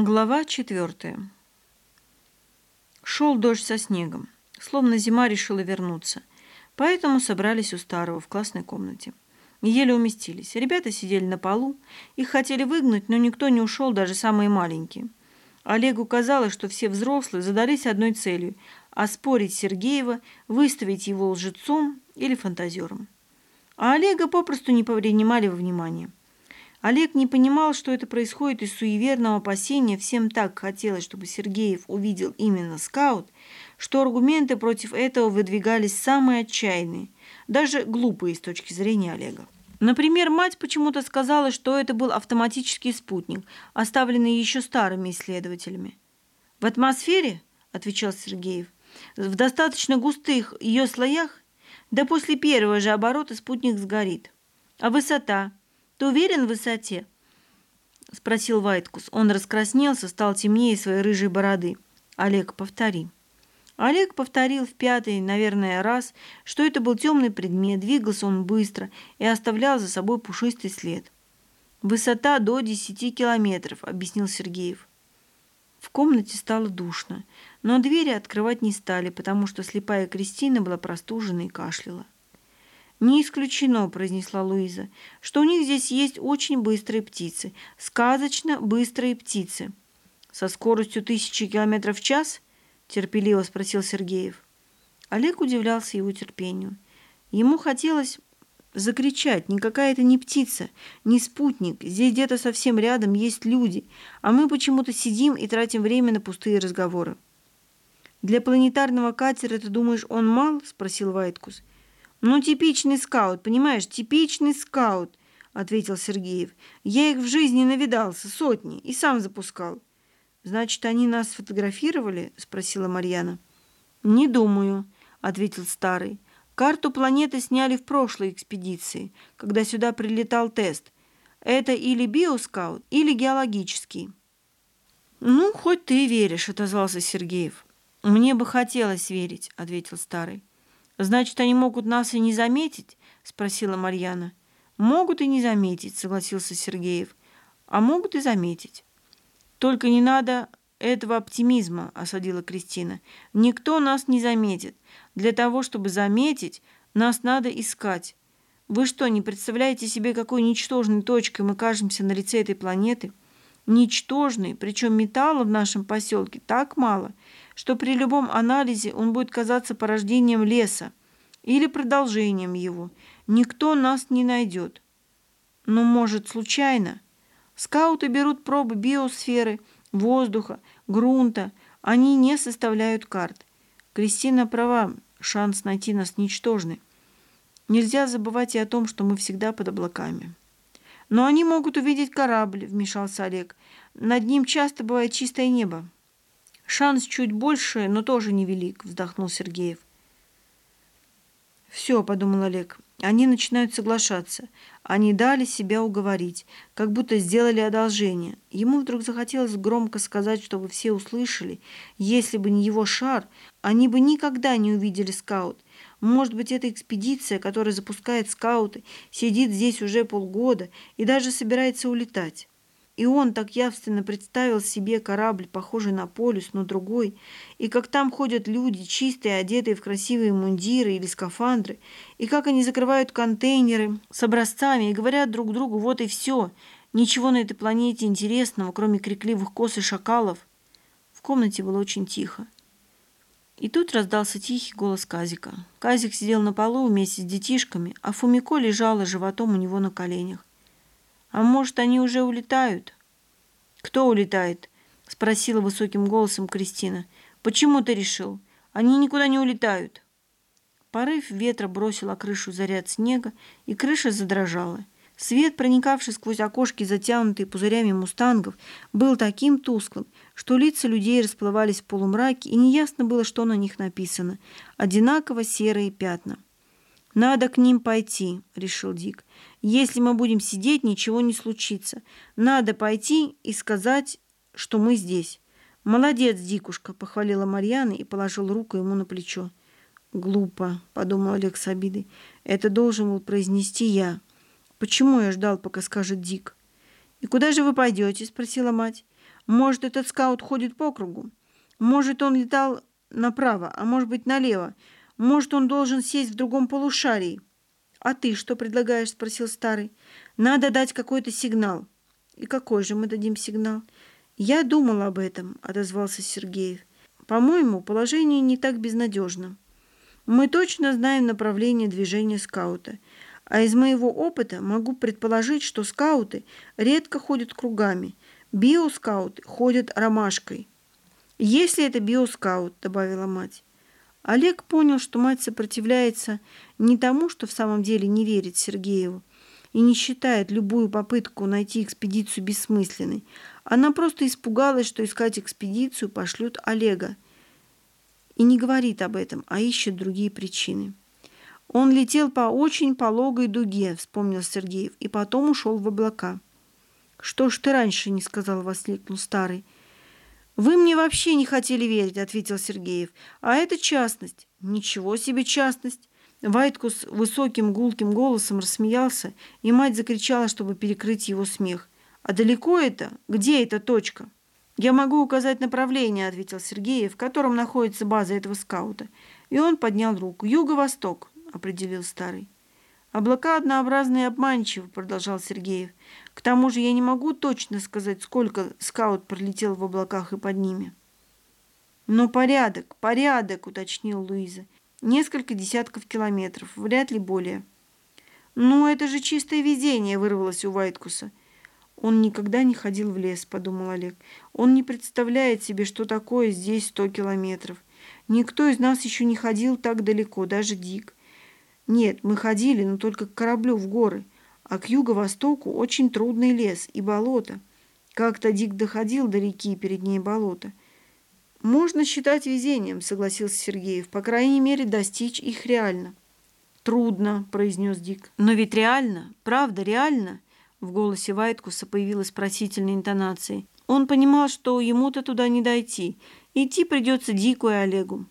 Глава четвертая. Шел дождь со снегом, словно зима решила вернуться, поэтому собрались у старого в классной комнате. Еле уместились. Ребята сидели на полу, их хотели выгнать, но никто не ушел, даже самые маленькие. Олегу казалось, что все взрослые задались одной целью – оспорить Сергеева, выставить его лжецом или фантазером. А Олега попросту не повринимали во внимание. Олег не понимал, что это происходит из суеверного опасения. Всем так хотелось, чтобы Сергеев увидел именно скаут, что аргументы против этого выдвигались самые отчаянные, даже глупые с точки зрения Олега. Например, мать почему-то сказала, что это был автоматический спутник, оставленный еще старыми исследователями. «В атмосфере?» – отвечал Сергеев. «В достаточно густых ее слоях? Да после первого же оборота спутник сгорит. А высота – ты уверен в высоте?» – спросил Вайткус. Он раскраснелся, стал темнее своей рыжей бороды. «Олег, повтори». Олег повторил в пятый, наверное, раз, что это был темный предмет, двигался он быстро и оставлял за собой пушистый след. «Высота до десяти километров», – объяснил Сергеев. В комнате стало душно, но двери открывать не стали, потому что слепая Кристина была простужена и кашляла. «Не исключено», – произнесла Луиза, – «что у них здесь есть очень быстрые птицы, сказочно быстрые птицы». «Со скоростью тысячи километров в час?» – терпеливо спросил Сергеев. Олег удивлялся его терпению. Ему хотелось закричать, никакая это не птица, не спутник, здесь где-то совсем рядом есть люди, а мы почему-то сидим и тратим время на пустые разговоры. «Для планетарного катера, ты думаешь, он мал?» – спросил Вайткус. «Ну, типичный скаут, понимаешь, типичный скаут», — ответил Сергеев. «Я их в жизни навидался, сотни, и сам запускал». «Значит, они нас сфотографировали?» — спросила Марьяна. «Не думаю», — ответил старый. «Карту планеты сняли в прошлой экспедиции, когда сюда прилетал тест. Это или биоскаут, или геологический». «Ну, хоть ты веришь», — отозвался Сергеев. «Мне бы хотелось верить», — ответил старый. «Значит, они могут нас и не заметить?» – спросила Марьяна. «Могут и не заметить», – согласился Сергеев. «А могут и заметить». «Только не надо этого оптимизма», – осадила Кристина. «Никто нас не заметит. Для того, чтобы заметить, нас надо искать. Вы что, не представляете себе, какой ничтожной точкой мы кажемся на лице этой планеты?» Ничтожный, причем металла в нашем поселке так мало, что при любом анализе он будет казаться порождением леса или продолжением его. Никто нас не найдет. Но, может, случайно? Скауты берут пробы биосферы, воздуха, грунта. Они не составляют карт. Кристина права, шанс найти нас ничтожный. Нельзя забывать и о том, что мы всегда под облаками. Но они могут увидеть корабль, вмешался Олег. Над ним часто бывает чистое небо. Шанс чуть больше, но тоже невелик, вздохнул Сергеев. Все, подумал Олег, они начинают соглашаться. Они дали себя уговорить, как будто сделали одолжение. Ему вдруг захотелось громко сказать, чтобы все услышали. Если бы не его шар, они бы никогда не увидели скаут. Может быть, эта экспедиция, которая запускает скауты, сидит здесь уже полгода и даже собирается улетать. И он так явственно представил себе корабль, похожий на полюс, но другой, и как там ходят люди, чистые, одетые в красивые мундиры или скафандры, и как они закрывают контейнеры с образцами и говорят друг другу «вот и все», ничего на этой планете интересного, кроме крикливых кос и шакалов. В комнате было очень тихо. И тут раздался тихий голос Казика. Казик сидел на полу вместе с детишками, а Фумико лежала животом у него на коленях. А может, они уже улетают? Кто улетает? Спросила высоким голосом Кристина. Почему ты решил? Они никуда не улетают. Порыв ветра бросил о крышу заряд снега, и крыша задрожала. Свет, проникавший сквозь окошки, затянутые пузырями мустангов, был таким тусклым, что лица людей расплывались в полумраке, и неясно было, что на них написано. Одинаково серые пятна. «Надо к ним пойти», — решил Дик. Если мы будем сидеть, ничего не случится. Надо пойти и сказать, что мы здесь. Молодец, Дикушка, похвалила Марьяна и положил руку ему на плечо. Глупо, подумал Олег с обидой. Это должен был произнести я. Почему я ждал, пока скажет Дик? И куда же вы пойдете? спросила мать. Может, этот скаут ходит по кругу? Может, он летал направо, а может быть, налево? Может, он должен сесть в другом полушарии?» «А ты что предлагаешь?» – спросил старый. «Надо дать какой-то сигнал». «И какой же мы дадим сигнал?» «Я думал об этом», – отозвался Сергеев. «По-моему, положение не так безнадежно. Мы точно знаем направление движения скаута, а из моего опыта могу предположить, что скауты редко ходят кругами, биоскауты ходят ромашкой». «Если это биоскаут», – добавила мать. Олег понял, что мать сопротивляется не тому, что в самом деле не верит Сергееву, и не считает любую попытку найти экспедицию бессмысленной. Она просто испугалась, что искать экспедицию пошлют Олега. И не говорит об этом, а ищет другие причины. Он летел по очень пологой дуге, вспомнил Сергеев, и потом ушел в облака. «Что ж ты раньше не сказал?» – воскликнул старый. «Вы мне вообще не хотели верить», – ответил Сергеев. «А это частность». «Ничего себе частность!» Вайткус высоким гулким голосом рассмеялся, и мать закричала, чтобы перекрыть его смех. «А далеко это? Где эта точка?» «Я могу указать направление», — ответил Сергеев, в котором находится база этого скаута. И он поднял руку. «Юго-восток», — определил старый. «Облака однообразные и обманчивы», — продолжал Сергеев. «К тому же я не могу точно сказать, сколько скаут пролетел в облаках и под ними». «Но порядок, порядок», — уточнил Луиза. Несколько десятков километров, вряд ли более. «Ну, это же чистое везение!» – вырвалось у Вайткуса. «Он никогда не ходил в лес», – подумал Олег. «Он не представляет себе, что такое здесь сто километров. Никто из нас еще не ходил так далеко, даже Дик. Нет, мы ходили, но только к кораблю в горы, а к юго-востоку очень трудный лес и болото. Как-то Дик доходил до реки, перед ней болото. «Можно считать везением», — согласился Сергеев. «По крайней мере, достичь их реально». «Трудно», — произнес Дик. «Но ведь реально, правда, реально?» В голосе Вайткуса появилась просительная интонация. Он понимал, что ему-то туда не дойти. Идти придется Дику и Олегу.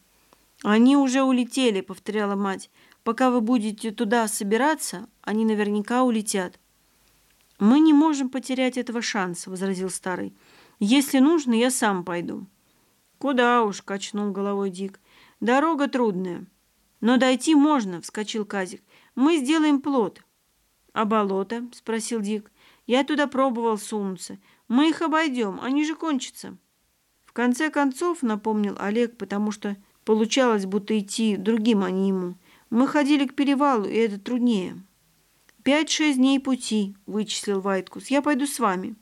«Они уже улетели», — повторяла мать. «Пока вы будете туда собираться, они наверняка улетят». «Мы не можем потерять этого шанса», — возразил старый. «Если нужно, я сам пойду». «Куда уж», — качнул головой Дик. «Дорога трудная». «Но дойти можно», — вскочил Казик. «Мы сделаем плот». «А болото?» — спросил Дик. «Я туда пробовал сунуться. Мы их обойдем, они же кончатся». В конце концов, напомнил Олег, потому что получалось, будто идти другим, а не ему. Мы ходили к перевалу, и это труднее. «Пять-шесть дней пути», — вычислил Вайткус. «Я пойду с вами».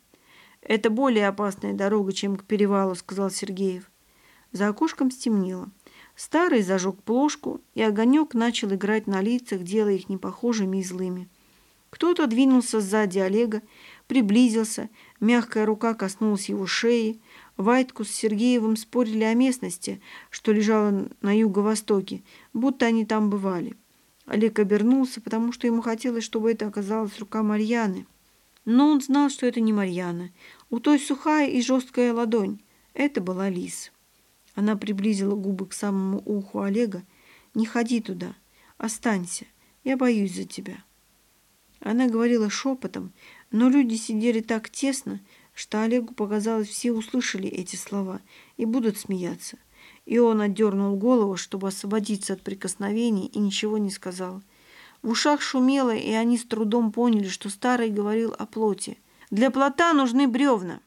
«Это более опасная дорога, чем к перевалу», — сказал Сергеев. За окошком стемнело. Старый зажег плошку, и огонек начал играть на лицах, делая их непохожими и злыми. Кто-то двинулся сзади Олега, приблизился, мягкая рука коснулась его шеи. Вайтку с Сергеевым спорили о местности, что лежало на юго-востоке, будто они там бывали. Олег обернулся, потому что ему хотелось, чтобы это оказалась рука Марьяны. Но он знал, что это не Марьяна. У той сухая и жесткая ладонь. Это была Лис. Она приблизила губы к самому уху Олега. «Не ходи туда. Останься. Я боюсь за тебя». Она говорила шепотом, но люди сидели так тесно, что Олегу показалось, все услышали эти слова и будут смеяться. И он отдернул голову, чтобы освободиться от прикосновений, и ничего не сказал. В ушах шумело, и они с трудом поняли, что старый говорил о плоти. «Для плота нужны бревна,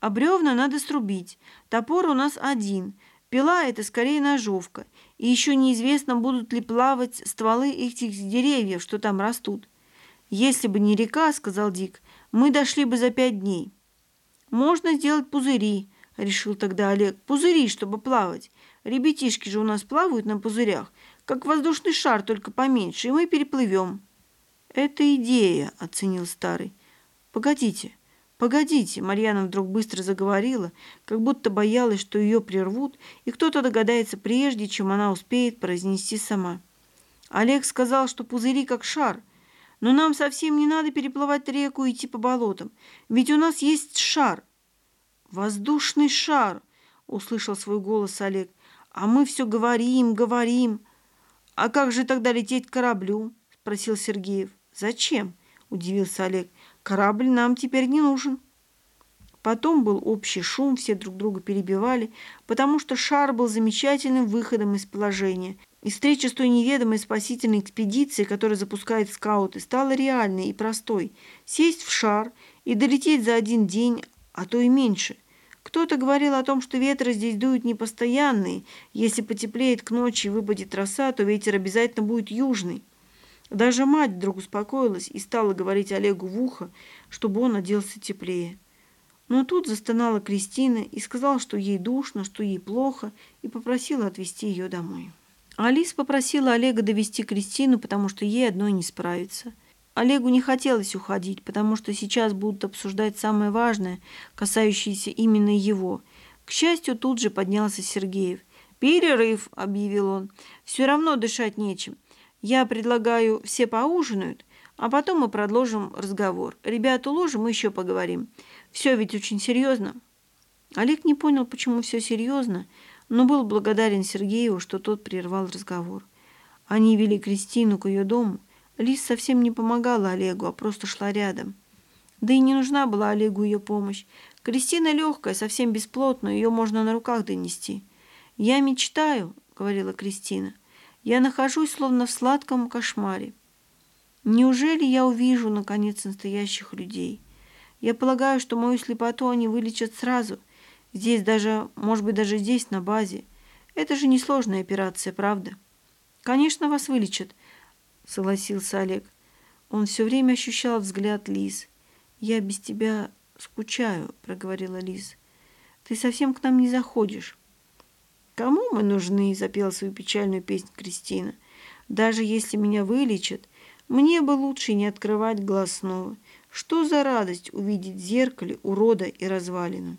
а бревна надо срубить. Топор у нас один — Пила – это скорее ножовка, и еще неизвестно, будут ли плавать стволы этих деревьев, что там растут. «Если бы не река, – сказал Дик, – мы дошли бы за пять дней». «Можно сделать пузыри», – решил тогда Олег. «Пузыри, чтобы плавать. Ребятишки же у нас плавают на пузырях, как воздушный шар, только поменьше, и мы переплывем». «Это идея», – оценил старый. «Погодите». «Погодите!» – Марьяна вдруг быстро заговорила, как будто боялась, что ее прервут, и кто-то догадается прежде, чем она успеет произнести сама. Олег сказал, что пузыри как шар, но нам совсем не надо переплывать реку и идти по болотам, ведь у нас есть шар. «Воздушный шар!» – услышал свой голос Олег. «А мы все говорим, говорим». «А как же тогда лететь к кораблю?» – спросил Сергеев. «Зачем?» – удивился Олег. Корабль нам теперь не нужен. Потом был общий шум, все друг друга перебивали, потому что шар был замечательным выходом из положения. И встреча с той неведомой спасительной экспедицией, которую запускают скауты, стала реальной и простой. Сесть в шар и долететь за один день, а то и меньше. Кто-то говорил о том, что ветры здесь дуют непостоянные. Если потеплеет к ночи и выпадет роса, то ветер обязательно будет южный. Даже мать вдруг успокоилась и стала говорить Олегу в ухо, чтобы он оделся теплее. Но тут застонала Кристина и сказала, что ей душно, что ей плохо, и попросила отвезти ее домой. Алис попросила Олега довести Кристину, потому что ей одной не справиться. Олегу не хотелось уходить, потому что сейчас будут обсуждать самое важное, касающееся именно его. К счастью, тут же поднялся Сергеев. «Перерыв», — объявил он. «Все равно дышать нечем. Я предлагаю, все поужинают, а потом мы продолжим разговор. Ребят уложим, мы еще поговорим. Все ведь очень серьезно. Олег не понял, почему все серьезно, но был благодарен Сергею, что тот прервал разговор. Они вели Кристину к ее дому. Лис совсем не помогала Олегу, а просто шла рядом. Да и не нужна была Олегу ее помощь. Кристина легкая, совсем бесплотная, ее можно на руках донести. «Я мечтаю», — говорила Кристина. «Я нахожусь словно в сладком кошмаре. Неужели я увижу, наконец, настоящих людей?» Я полагаю, что мою слепоту они вылечат сразу. Здесь даже, может быть, даже здесь, на базе. Это же несложная операция, правда? Конечно, вас вылечат, согласился Олег. Он все время ощущал взгляд Лиз. Я без тебя скучаю, проговорила Лиз. Ты совсем к нам не заходишь. Кому мы нужны? запела свою печальную песню Кристина. Даже если меня вылечат, мне бы лучше не открывать глаз снова. Что за радость увидеть в зеркале урода и развалину?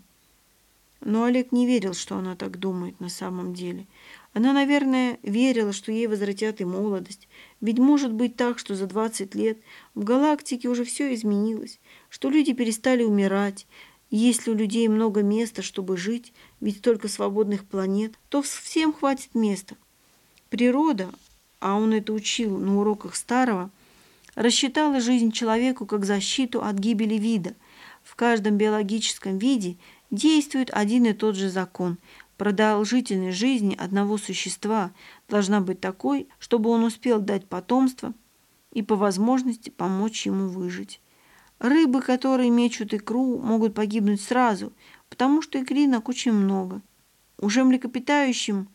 Но Олег не верил, что она так думает на самом деле. Она, наверное, верила, что ей возвратят и молодость. Ведь может быть так, что за 20 лет в галактике уже все изменилось, что люди перестали умирать. И если у людей много места, чтобы жить, ведь только свободных планет, то всем хватит места. Природа, а он это учил на уроках старого, рассчитала жизнь человеку как защиту от гибели вида. В каждом биологическом виде действует один и тот же закон. Продолжительность жизни одного существа должна быть такой, чтобы он успел дать потомство и по возможности помочь ему выжить. Рыбы, которые мечут икру, могут погибнуть сразу, потому что икринок очень много. Уже млекопитающим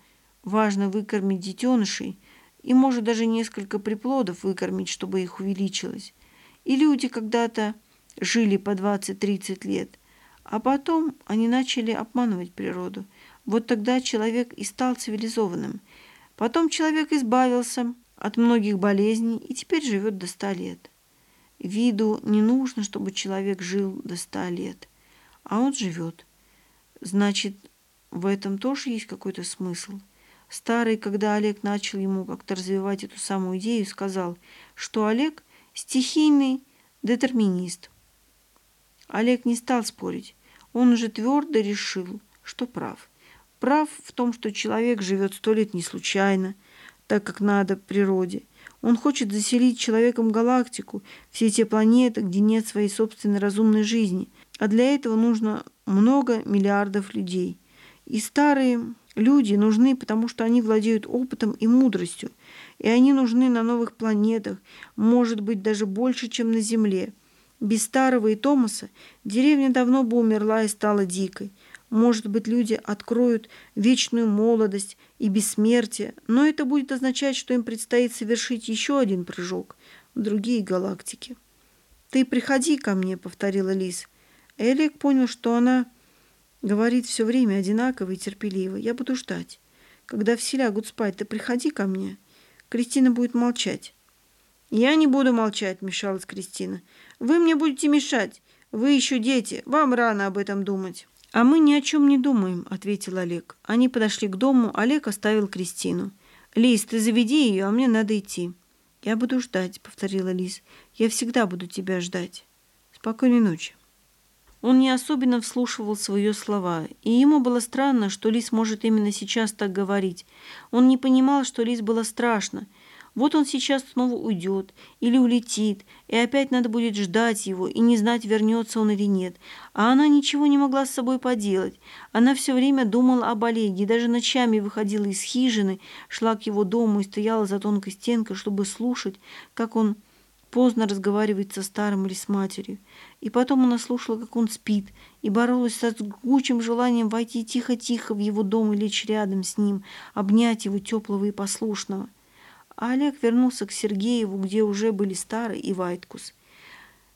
важно выкормить детенышей – и может даже несколько приплодов выкормить, чтобы их увеличилось. И люди когда-то жили по 20-30 лет, а потом они начали обманывать природу. Вот тогда человек и стал цивилизованным. Потом человек избавился от многих болезней и теперь живет до 100 лет. Виду не нужно, чтобы человек жил до 100 лет, а он живет. Значит, в этом тоже есть какой-то смысл. Старый, когда Олег начал ему как-то развивать эту самую идею, сказал, что Олег – стихийный детерминист. Олег не стал спорить. Он уже твердо решил, что прав. Прав в том, что человек живет сто лет не случайно, так как надо природе. Он хочет заселить человеком галактику, все те планеты, где нет своей собственной разумной жизни. А для этого нужно много миллиардов людей. И старые Люди нужны, потому что они владеют опытом и мудростью, и они нужны на новых планетах, может быть, даже больше, чем на Земле. Без Старого и Томаса деревня давно бы умерла и стала дикой. Может быть, люди откроют вечную молодость и бессмертие, но это будет означать, что им предстоит совершить еще один прыжок в другие галактики. «Ты приходи ко мне», — повторила Лис. Элик понял, что она Говорит все время одинаково и терпеливо. Я буду ждать. Когда все лягут спать, ты приходи ко мне. Кристина будет молчать. Я не буду молчать, мешалась Кристина. Вы мне будете мешать. Вы еще дети. Вам рано об этом думать. А мы ни о чем не думаем, ответил Олег. Они подошли к дому. Олег оставил Кристину. Лиз, ты заведи ее, а мне надо идти. Я буду ждать, повторила Лиз. Я всегда буду тебя ждать. Спокойной ночи. Он не особенно вслушивался в ее слова, и ему было странно, что Лис может именно сейчас так говорить. Он не понимал, что Лис было страшно. Вот он сейчас снова уйдет или улетит, и опять надо будет ждать его и не знать, вернется он или нет. А она ничего не могла с собой поделать. Она все время думала об Олеге, даже ночами выходила из хижины, шла к его дому и стояла за тонкой стенкой, чтобы слушать, как он поздно разговаривает со старым или с матерью. И потом она слушала, как он спит, и боролась со жгучим желанием войти тихо-тихо в его дом и лечь рядом с ним, обнять его теплого и послушного. А Олег вернулся к Сергееву, где уже были Старый и Вайткус.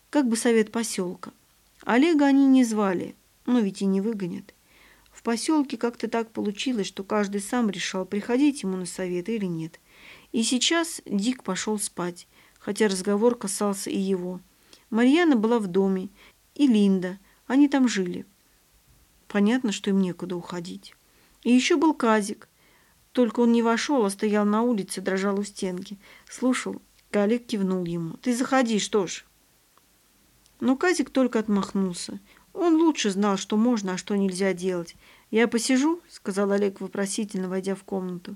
Как бы совет поселка. Олега они не звали, но ведь и не выгонят. В поселке как-то так получилось, что каждый сам решал, приходить ему на совет или нет. И сейчас Дик пошел спать, хотя разговор касался и его. Марьяна была в доме, и Линда, они там жили. Понятно, что им некуда уходить. И еще был Казик. Только он не вошел, а стоял на улице, дрожал у стенки. Слушал, Галик кивнул ему. «Ты заходи, что ж». Но Казик только отмахнулся. Он лучше знал, что можно, а что нельзя делать. «Я посижу?» — сказал Олег вопросительно, войдя в комнату.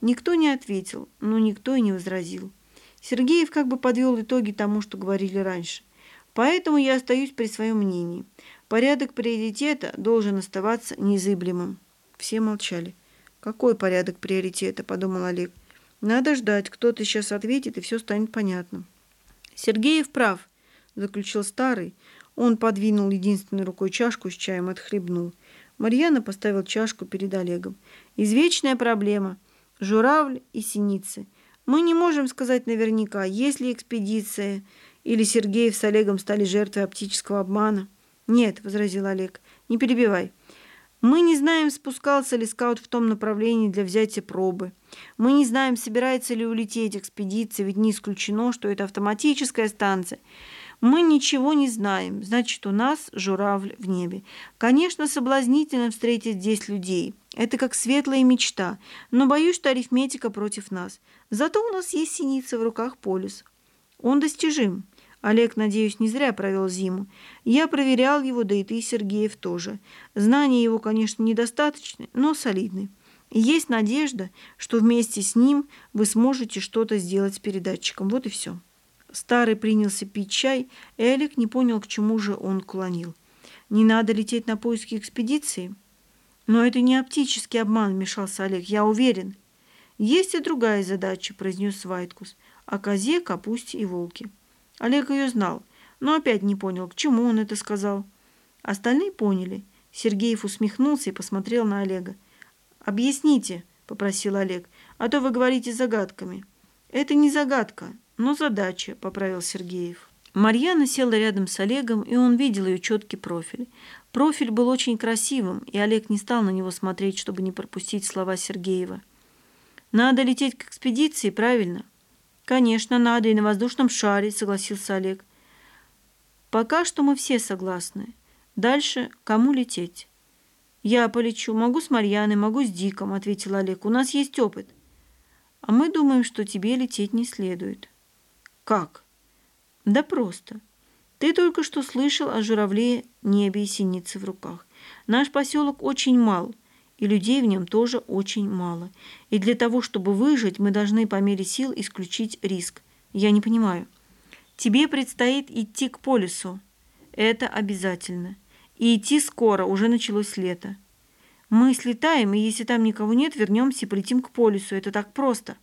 Никто не ответил, но никто и не возразил. Сергеев как бы подвел итоги тому, что говорили раньше. Поэтому я остаюсь при своем мнении. Порядок приоритета должен оставаться незыблемым. Все молчали. «Какой порядок приоритета?» – подумал Олег. «Надо ждать, кто-то сейчас ответит, и все станет понятно». «Сергеев прав», – заключил старый. Он подвинул единственной рукой чашку с чаем, отхлебнул. Марьяна поставил чашку перед Олегом. «Извечная проблема. Журавль и синицы. Мы не можем сказать наверняка, есть ли экспедиция, или Сергеев с Олегом стали жертвой оптического обмана. Нет, возразил Олег, не перебивай. Мы не знаем, спускался ли скаут в том направлении для взятия пробы. Мы не знаем, собирается ли улететь экспедиция, ведь не исключено, что это автоматическая станция. Мы ничего не знаем, значит, у нас журавль в небе. Конечно, соблазнительно встретить здесь людей. Это как светлая мечта, но боюсь, что арифметика против нас. Зато у нас есть синица в руках полюс. Он достижим. Олег, надеюсь, не зря провел зиму. Я проверял его, да и ты, Сергеев, тоже. Знания его, конечно, недостаточны, но солидны. Есть надежда, что вместе с ним вы сможете что-то сделать с передатчиком. Вот и все. Старый принялся пить чай, и Олег не понял, к чему же он клонил. Не надо лететь на поиски экспедиции? Но это не оптический обман, вмешался Олег, я уверен. Есть и другая задача, произнес Вайткус, о козе, капусте и волке. Олег ее знал, но опять не понял, к чему он это сказал. Остальные поняли. Сергеев усмехнулся и посмотрел на Олега. «Объясните», — попросил Олег, — «а то вы говорите загадками». «Это не загадка, но задача», — поправил Сергеев. Марьяна села рядом с Олегом, и он видел ее четкий профиль. Профиль был очень красивым, и Олег не стал на него смотреть, чтобы не пропустить слова Сергеева. «Надо лететь к экспедиции, правильно?» «Конечно, надо, и на воздушном шаре», — согласился Олег. «Пока что мы все согласны. Дальше кому лететь?» «Я полечу. Могу с Марьяной, могу с Диком», — ответил Олег. «У нас есть опыт». «А мы думаем, что тебе лететь не следует». «Как?» «Да просто. Ты только что слышал о журавле, небе и синице в руках. Наш поселок очень мал и людей в нем тоже очень мало. И для того, чтобы выжить, мы должны по мере сил исключить риск. Я не понимаю. Тебе предстоит идти к полюсу. Это обязательно. И идти скоро, уже началось лето. Мы слетаем, и если там никого нет, вернемся и полетим к полюсу. Это так просто.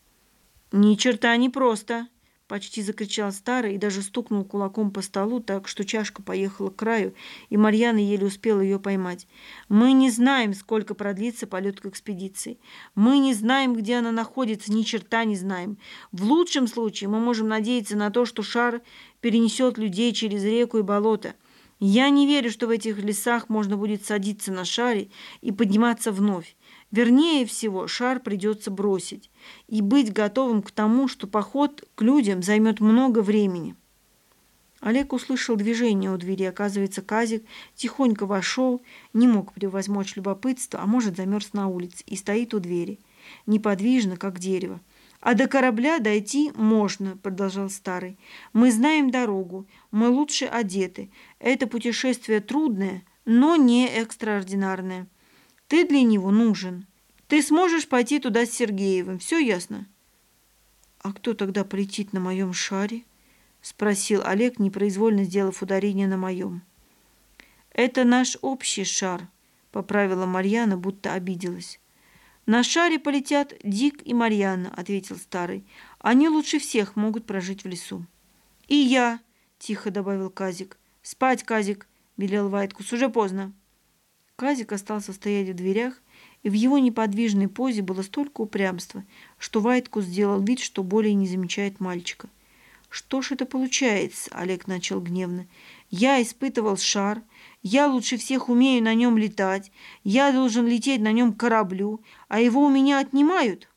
Ни черта не просто, Почти закричал старый и даже стукнул кулаком по столу, так что чашка поехала к краю, и Марьяна еле успела ее поймать. «Мы не знаем, сколько продлится полет к экспедиции. Мы не знаем, где она находится, ни черта не знаем. В лучшем случае мы можем надеяться на то, что шар перенесет людей через реку и болото. Я не верю, что в этих лесах можно будет садиться на шаре и подниматься вновь. Вернее всего, шар придется бросить и быть готовым к тому, что поход к людям займет много времени. Олег услышал движение у двери. Оказывается, Казик тихонько вошел, не мог превозмочь любопытство, а может, замерз на улице, и стоит у двери, неподвижно, как дерево. «А до корабля дойти можно», — продолжал старый. «Мы знаем дорогу, мы лучше одеты. Это путешествие трудное, но не экстраординарное». Ты для него нужен. Ты сможешь пойти туда с Сергеевым, все ясно?» «А кто тогда полетит на моем шаре?» — спросил Олег, непроизвольно сделав ударение на моем. «Это наш общий шар», — поправила Марьяна, будто обиделась. «На шаре полетят Дик и Марьяна», — ответил старый. «Они лучше всех могут прожить в лесу». «И я», — тихо добавил Казик. «Спать, Казик», — велел Вайткус. «Уже поздно». Казик остался стоять в дверях, и в его неподвижной позе было столько упрямства, что Вайткус сделал вид, что более не замечает мальчика. «Что ж это получается?» — Олег начал гневно. «Я испытывал шар, я лучше всех умею на нем летать, я должен лететь на нем к кораблю, а его у меня отнимают».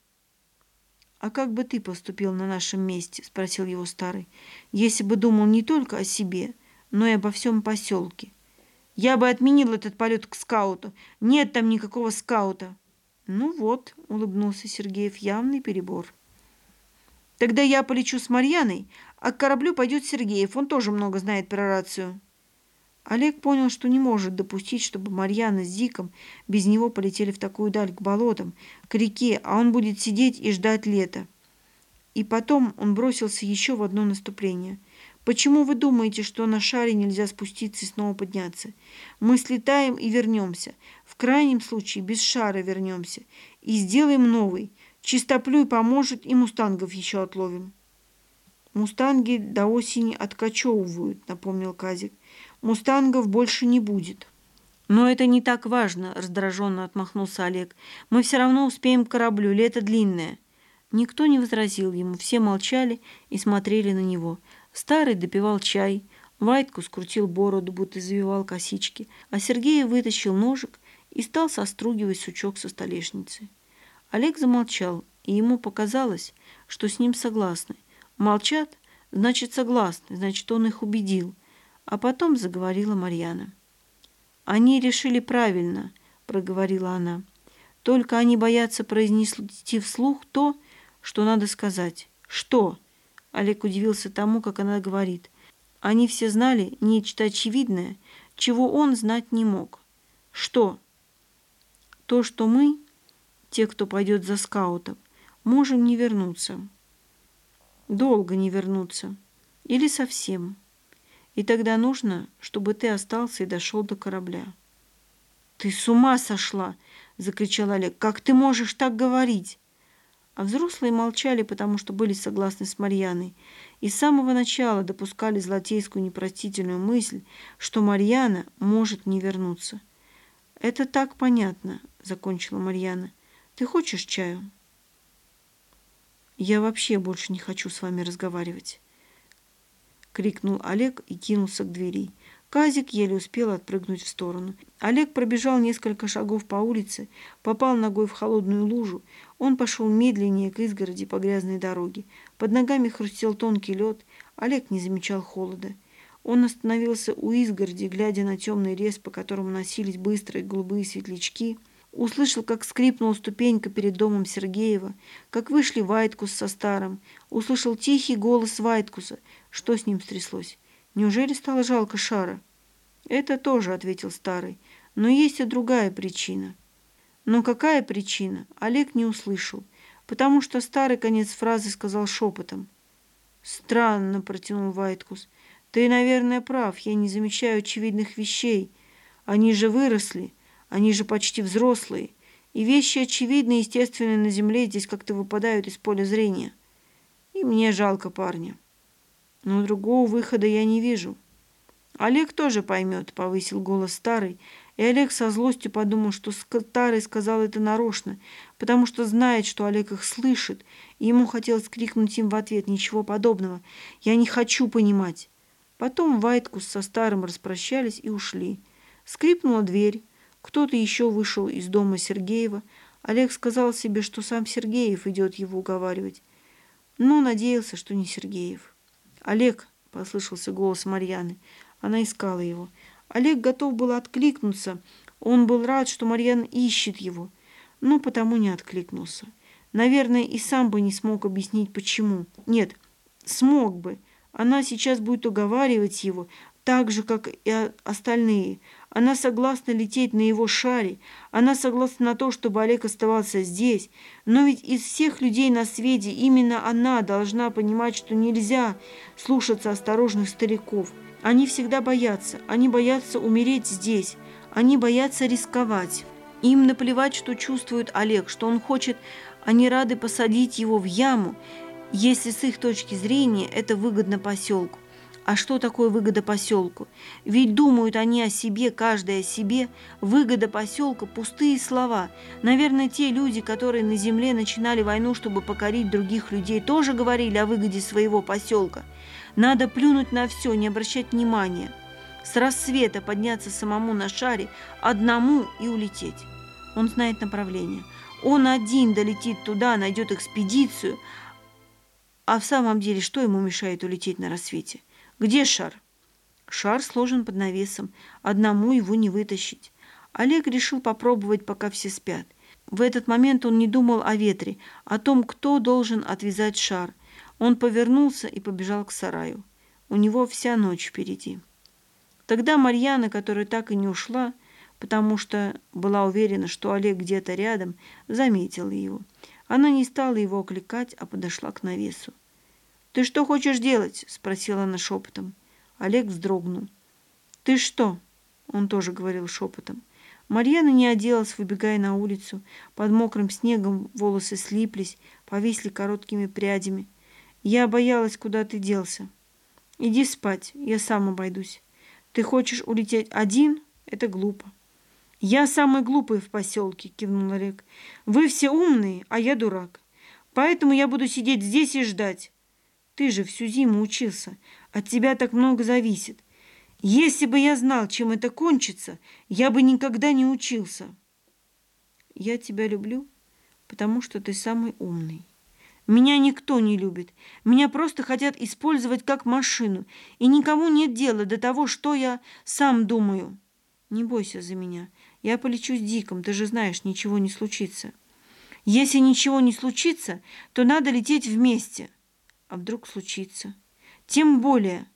«А как бы ты поступил на нашем месте?» — спросил его старый. «Если бы думал не только о себе, но и обо всем поселке». Я бы отменил этот полет к скауту. Нет там никакого скаута. Ну вот, улыбнулся Сергеев, явный перебор. Тогда я полечу с Марьяной, а к кораблю пойдет Сергеев. Он тоже много знает про рацию. Олег понял, что не может допустить, чтобы Марьяна с Зиком без него полетели в такую даль к болотам, к реке, а он будет сидеть и ждать лета. И потом он бросился еще в одно наступление – Почему вы думаете, что на шаре нельзя спуститься и снова подняться? Мы слетаем и вернемся. В крайнем случае без шара вернемся. И сделаем новый. Чистоплюй поможет, и мустангов еще отловим. Мустанги до осени откачевывают, напомнил Казик. Мустангов больше не будет. «Но это не так важно», — раздраженно отмахнулся Олег. «Мы все равно успеем к кораблю, лето длинное». Никто не возразил ему, все молчали и смотрели на него. Старый допивал чай, Вайтку скрутил бороду, будто завивал косички, а Сергей вытащил ножик и стал состругивать сучок со столешницы. Олег замолчал, и ему показалось, что с ним согласны. Молчат, значит, согласны, значит, он их убедил. А потом заговорила Марьяна. «Они решили правильно», — проговорила она. «Только они боятся произнести вслух то, что надо сказать». «Что?» Олег удивился тому, как она говорит. Они все знали нечто очевидное, чего он знать не мог. Что? То, что мы, те, кто пойдет за скаутом, можем не вернуться. Долго не вернуться. Или совсем. И тогда нужно, чтобы ты остался и дошел до корабля. «Ты с ума сошла!» — закричал Олег. «Как ты можешь так говорить?» А взрослые молчали, потому что были согласны с Марьяной, и с самого начала допускали злотейскую непростительную мысль, что Марьяна может не вернуться. «Это так понятно», — закончила Марьяна. «Ты хочешь чаю?» «Я вообще больше не хочу с вами разговаривать», — крикнул Олег и кинулся к двери. Казик еле успел отпрыгнуть в сторону. Олег пробежал несколько шагов по улице, попал ногой в холодную лужу. Он пошел медленнее к изгороди по грязной дороге. Под ногами хрустел тонкий лед. Олег не замечал холода. Он остановился у изгороди, глядя на темный лес, по которому носились быстрые голубые светлячки. Услышал, как скрипнула ступенька перед домом Сергеева, как вышли Вайткус со старым. Услышал тихий голос Вайткуса. Что с ним стряслось? Неужели стало жалко Шара? Это тоже, ответил старый. Но есть и другая причина. Но какая причина? Олег не услышал, потому что старый конец фразы сказал шепотом. Странно, протянул Вайткус. Ты, наверное, прав. Я не замечаю очевидных вещей. Они же выросли, они же почти взрослые. И вещи очевидные, естественные на земле здесь как-то выпадают из поля зрения. И мне жалко парня. Но другого выхода я не вижу. Олег тоже поймет, повысил голос старый, и Олег со злостью подумал, что старый сказал это нарочно, потому что знает, что Олег их слышит, и ему хотелось крикнуть им в ответ ничего подобного. «Я не хочу понимать». Потом Вайткус со старым распрощались и ушли. Скрипнула дверь. Кто-то еще вышел из дома Сергеева. Олег сказал себе, что сам Сергеев идет его уговаривать, но надеялся, что не Сергеев. «Олег!» — послышался голос Марьяны. Она искала его. Олег готов был откликнуться. Он был рад, что Марьяна ищет его, но потому не откликнулся. Наверное, и сам бы не смог объяснить, почему. Нет, смог бы. Она сейчас будет уговаривать его, так же, как и остальные. Она согласна лететь на его шаре, она согласна на то, чтобы Олег оставался здесь. Но ведь из всех людей на свете именно она должна понимать, что нельзя слушаться осторожных стариков. Они всегда боятся, они боятся умереть здесь, они боятся рисковать. Им наплевать, что чувствует Олег, что он хочет, они рады посадить его в яму, если с их точки зрения это выгодно поселку. А что такое выгода поселку? Ведь думают они о себе, каждый о себе. Выгода поселка – пустые слова. Наверное, те люди, которые на земле начинали войну, чтобы покорить других людей, тоже говорили о выгоде своего поселка. Надо плюнуть на все, не обращать внимания. С рассвета подняться самому на шаре, одному и улететь. Он знает направление. Он один долетит туда, найдет экспедицию. А в самом деле, что ему мешает улететь на рассвете? Где шар? Шар сложен под навесом. Одному его не вытащить. Олег решил попробовать, пока все спят. В этот момент он не думал о ветре, о том, кто должен отвязать шар. Он повернулся и побежал к сараю. У него вся ночь впереди. Тогда Марьяна, которая так и не ушла, потому что была уверена, что Олег где-то рядом, заметила его. Она не стала его окликать, а подошла к навесу. «Ты что хочешь делать?» – спросила она шепотом. Олег вздрогнул. «Ты что?» – он тоже говорил шепотом. Марьяна не оделась, выбегая на улицу. Под мокрым снегом волосы слиплись, повисли короткими прядями. Я боялась, куда ты делся. Иди спать, я сам обойдусь. Ты хочешь улететь один? Это глупо. Я самый глупый в поселке, кивнул Олег. Вы все умные, а я дурак. Поэтому я буду сидеть здесь и ждать. Ты же всю зиму учился. От тебя так много зависит. Если бы я знал, чем это кончится, я бы никогда не учился. Я тебя люблю, потому что ты самый умный. Меня никто не любит. Меня просто хотят использовать как машину. И никому нет дела до того, что я сам думаю. Не бойся за меня. Я полечу с Диком, ты же знаешь, ничего не случится. Если ничего не случится, то надо лететь вместе. А вдруг случится? Тем более...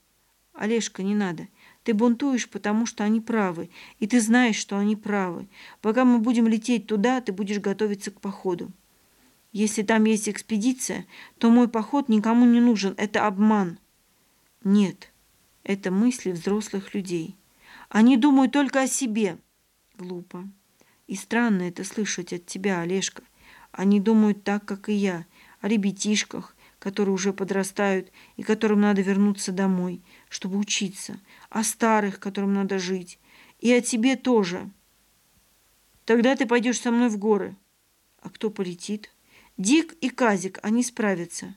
Олежка, не надо. Ты бунтуешь, потому что они правы. И ты знаешь, что они правы. Пока мы будем лететь туда, ты будешь готовиться к походу. Если там есть экспедиция, то мой поход никому не нужен. Это обман. Нет, это мысли взрослых людей. Они думают только о себе. Глупо. И странно это слышать от тебя, Олежка. Они думают так, как и я, о ребятишках, которые уже подрастают и которым надо вернуться домой, чтобы учиться, о старых, которым надо жить, и о тебе тоже. Тогда ты пойдешь со мной в горы. А кто полетит? Дик и Казик, они справятся.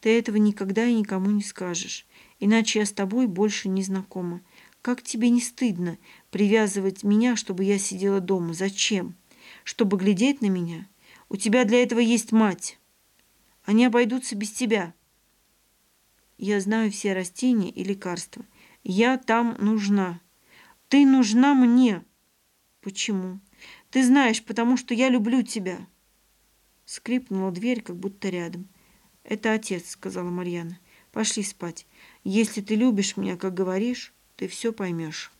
Ты этого никогда и никому не скажешь, иначе я с тобой больше не знакома. Как тебе не стыдно привязывать меня, чтобы я сидела дома? Зачем? Чтобы глядеть на меня? У тебя для этого есть мать». Они обойдутся без тебя. Я знаю все растения и лекарства. Я там нужна. Ты нужна мне. Почему? Ты знаешь, потому что я люблю тебя. Скрипнула дверь, как будто рядом. Это отец, сказала Марьяна. Пошли спать. Если ты любишь меня, как говоришь, ты все поймешь.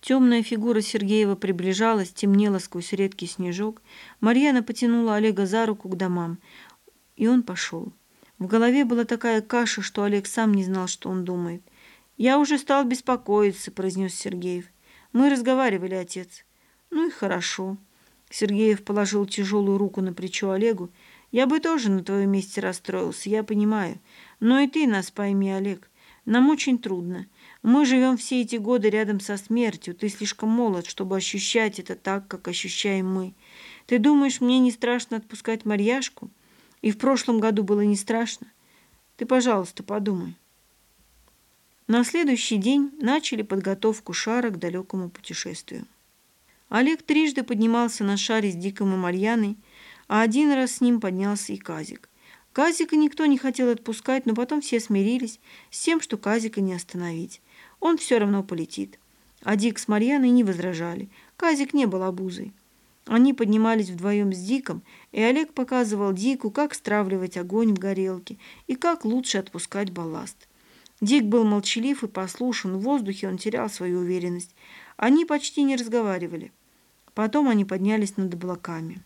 Темная фигура Сергеева приближалась, темнела сквозь редкий снежок. Марьяна потянула Олега за руку к домам. И он пошел. В голове была такая каша, что Олег сам не знал, что он думает. «Я уже стал беспокоиться», — произнес Сергеев. «Мы разговаривали, отец». «Ну и хорошо». Сергеев положил тяжелую руку на плечо Олегу. «Я бы тоже на твоем месте расстроился, я понимаю. Но и ты нас пойми, Олег. Нам очень трудно. Мы живем все эти годы рядом со смертью. Ты слишком молод, чтобы ощущать это так, как ощущаем мы. Ты думаешь, мне не страшно отпускать Марьяшку?» И в прошлом году было не страшно. Ты, пожалуйста, подумай. На следующий день начали подготовку шара к далекому путешествию. Олег трижды поднимался на шаре с Диком и Марьяной, а один раз с ним поднялся и Казик. Казика никто не хотел отпускать, но потом все смирились с тем, что Казика не остановить. Он все равно полетит. А Дик с Марьяной не возражали. Казик не был обузой. Они поднимались вдвоем с Диком, и Олег показывал Дику, как стравливать огонь в горелке и как лучше отпускать балласт. Дик был молчалив и послушен, в воздухе он терял свою уверенность. Они почти не разговаривали. Потом они поднялись над облаками.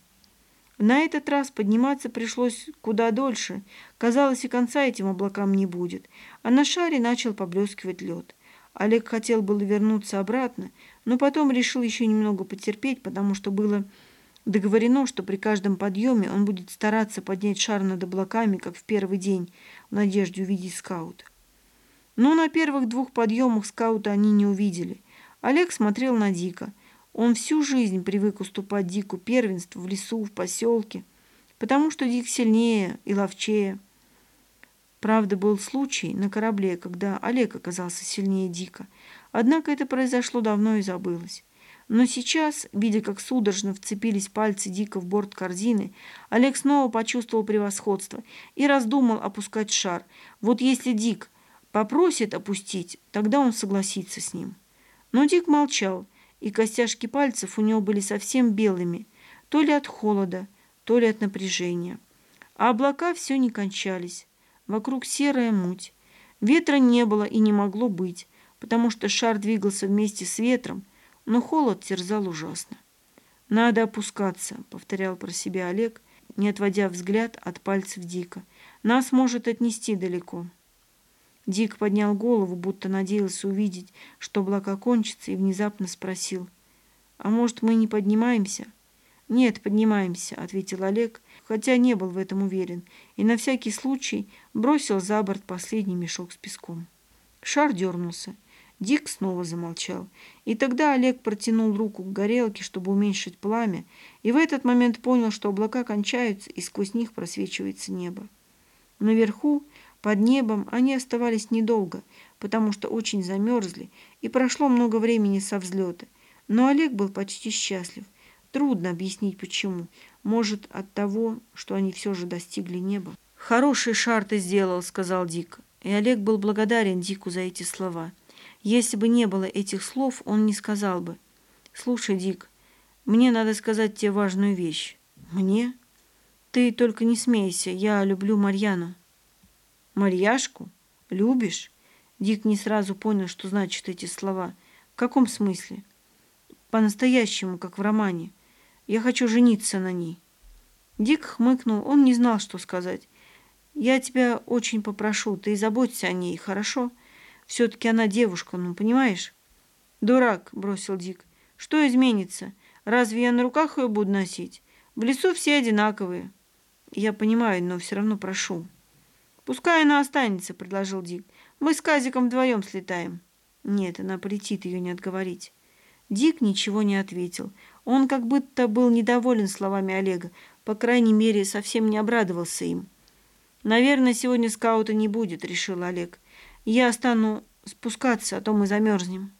На этот раз подниматься пришлось куда дольше. Казалось, и конца этим облакам не будет. А на шаре начал поблескивать лед. Олег хотел было вернуться обратно, но потом решил еще немного потерпеть, потому что было договорено, что при каждом подъеме он будет стараться поднять шар над облаками, как в первый день, в надежде увидеть скаута. Но на первых двух подъемах скаута они не увидели. Олег смотрел на Дика – он всю жизнь привык уступать Дику первенство в лесу, в поселке, потому что Дик сильнее и ловчее. Правда, был случай на корабле, когда Олег оказался сильнее Дика. Однако это произошло давно и забылось. Но сейчас, видя, как судорожно вцепились пальцы Дика в борт корзины, Олег снова почувствовал превосходство и раздумал опускать шар. Вот если Дик попросит опустить, тогда он согласится с ним. Но Дик молчал, и костяшки пальцев у него были совсем белыми, то ли от холода, то ли от напряжения. А облака все не кончались. Вокруг серая муть. Ветра не было и не могло быть, потому что шар двигался вместе с ветром, но холод терзал ужасно. «Надо опускаться», — повторял про себя Олег, не отводя взгляд от пальцев Дика. «Нас может отнести далеко». Дик поднял голову, будто надеялся увидеть, что облака кончатся, и внезапно спросил. «А может, мы не поднимаемся?» «Нет, поднимаемся», — ответил Олег, хотя не был в этом уверен, и на всякий случай бросил за борт последний мешок с песком. Шар дернулся. Дик снова замолчал. И тогда Олег протянул руку к горелке, чтобы уменьшить пламя, и в этот момент понял, что облака кончаются, и сквозь них просвечивается небо. Наверху под небом они оставались недолго, потому что очень замерзли, и прошло много времени со взлета. Но Олег был почти счастлив. Трудно объяснить, почему. Может, от того, что они все же достигли неба. «Хороший шар ты сделал», — сказал Дик. И Олег был благодарен Дику за эти слова. Если бы не было этих слов, он не сказал бы. «Слушай, Дик, мне надо сказать тебе важную вещь». «Мне?» «Ты только не смейся, я люблю Марьяну». Марьяшку? Любишь? Дик не сразу понял, что значат эти слова. В каком смысле? По-настоящему, как в романе. Я хочу жениться на ней. Дик хмыкнул, он не знал, что сказать. Я тебя очень попрошу, ты заботься о ней, хорошо? Все-таки она девушка, ну, понимаешь? Дурак, бросил Дик. Что изменится? Разве я на руках ее буду носить? В лесу все одинаковые. Я понимаю, но все равно прошу. «Пускай она останется», — предложил Дик. «Мы с Казиком вдвоем слетаем». «Нет, она полетит, ее не отговорить». Дик ничего не ответил. Он как будто был недоволен словами Олега, по крайней мере, совсем не обрадовался им. «Наверное, сегодня скаута не будет», — решил Олег. «Я стану спускаться, а то мы замерзнем».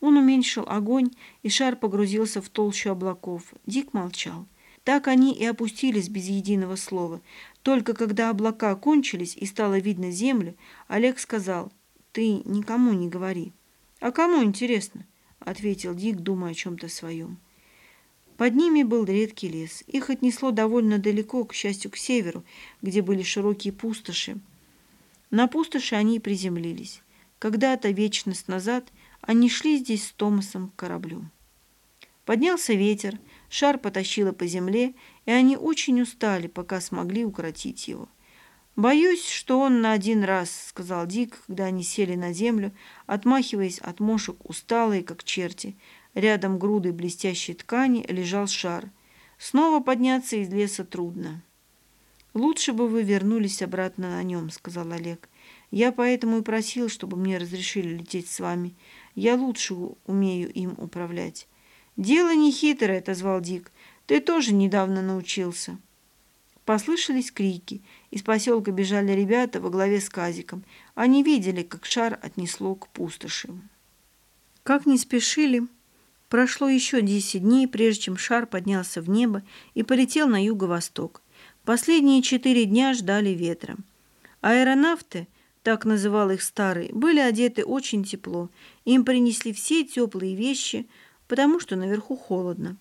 Он уменьшил огонь, и шар погрузился в толщу облаков. Дик молчал. Так они и опустились без единого слова. Только когда облака кончились и стало видно землю, Олег сказал, «Ты никому не говори». «А кому интересно?» — ответил Дик, думая о чем-то своем. Под ними был редкий лес. Их отнесло довольно далеко, к счастью, к северу, где были широкие пустоши. На пустоши они и приземлились. Когда-то, вечность назад, они шли здесь с Томасом к кораблю. Поднялся ветер, шар потащило по земле, и они очень устали, пока смогли укротить его. «Боюсь, что он на один раз», — сказал Дик, когда они сели на землю, отмахиваясь от мошек, усталые, как черти. Рядом грудой блестящей ткани лежал шар. Снова подняться из леса трудно. «Лучше бы вы вернулись обратно на нем», — сказал Олег. «Я поэтому и просил, чтобы мне разрешили лететь с вами. Я лучше умею им управлять». «Дело не хитрое», — отозвал Дик. «Ты тоже недавно научился». Послышались крики. Из поселка бежали ребята во главе с Казиком. Они видели, как шар отнесло к пустоши. Как не спешили, прошло еще десять дней, прежде чем шар поднялся в небо и полетел на юго-восток. Последние четыре дня ждали ветра. Аэронавты, так называл их старый, были одеты очень тепло. Им принесли все теплые вещи – потому что наверху холодно.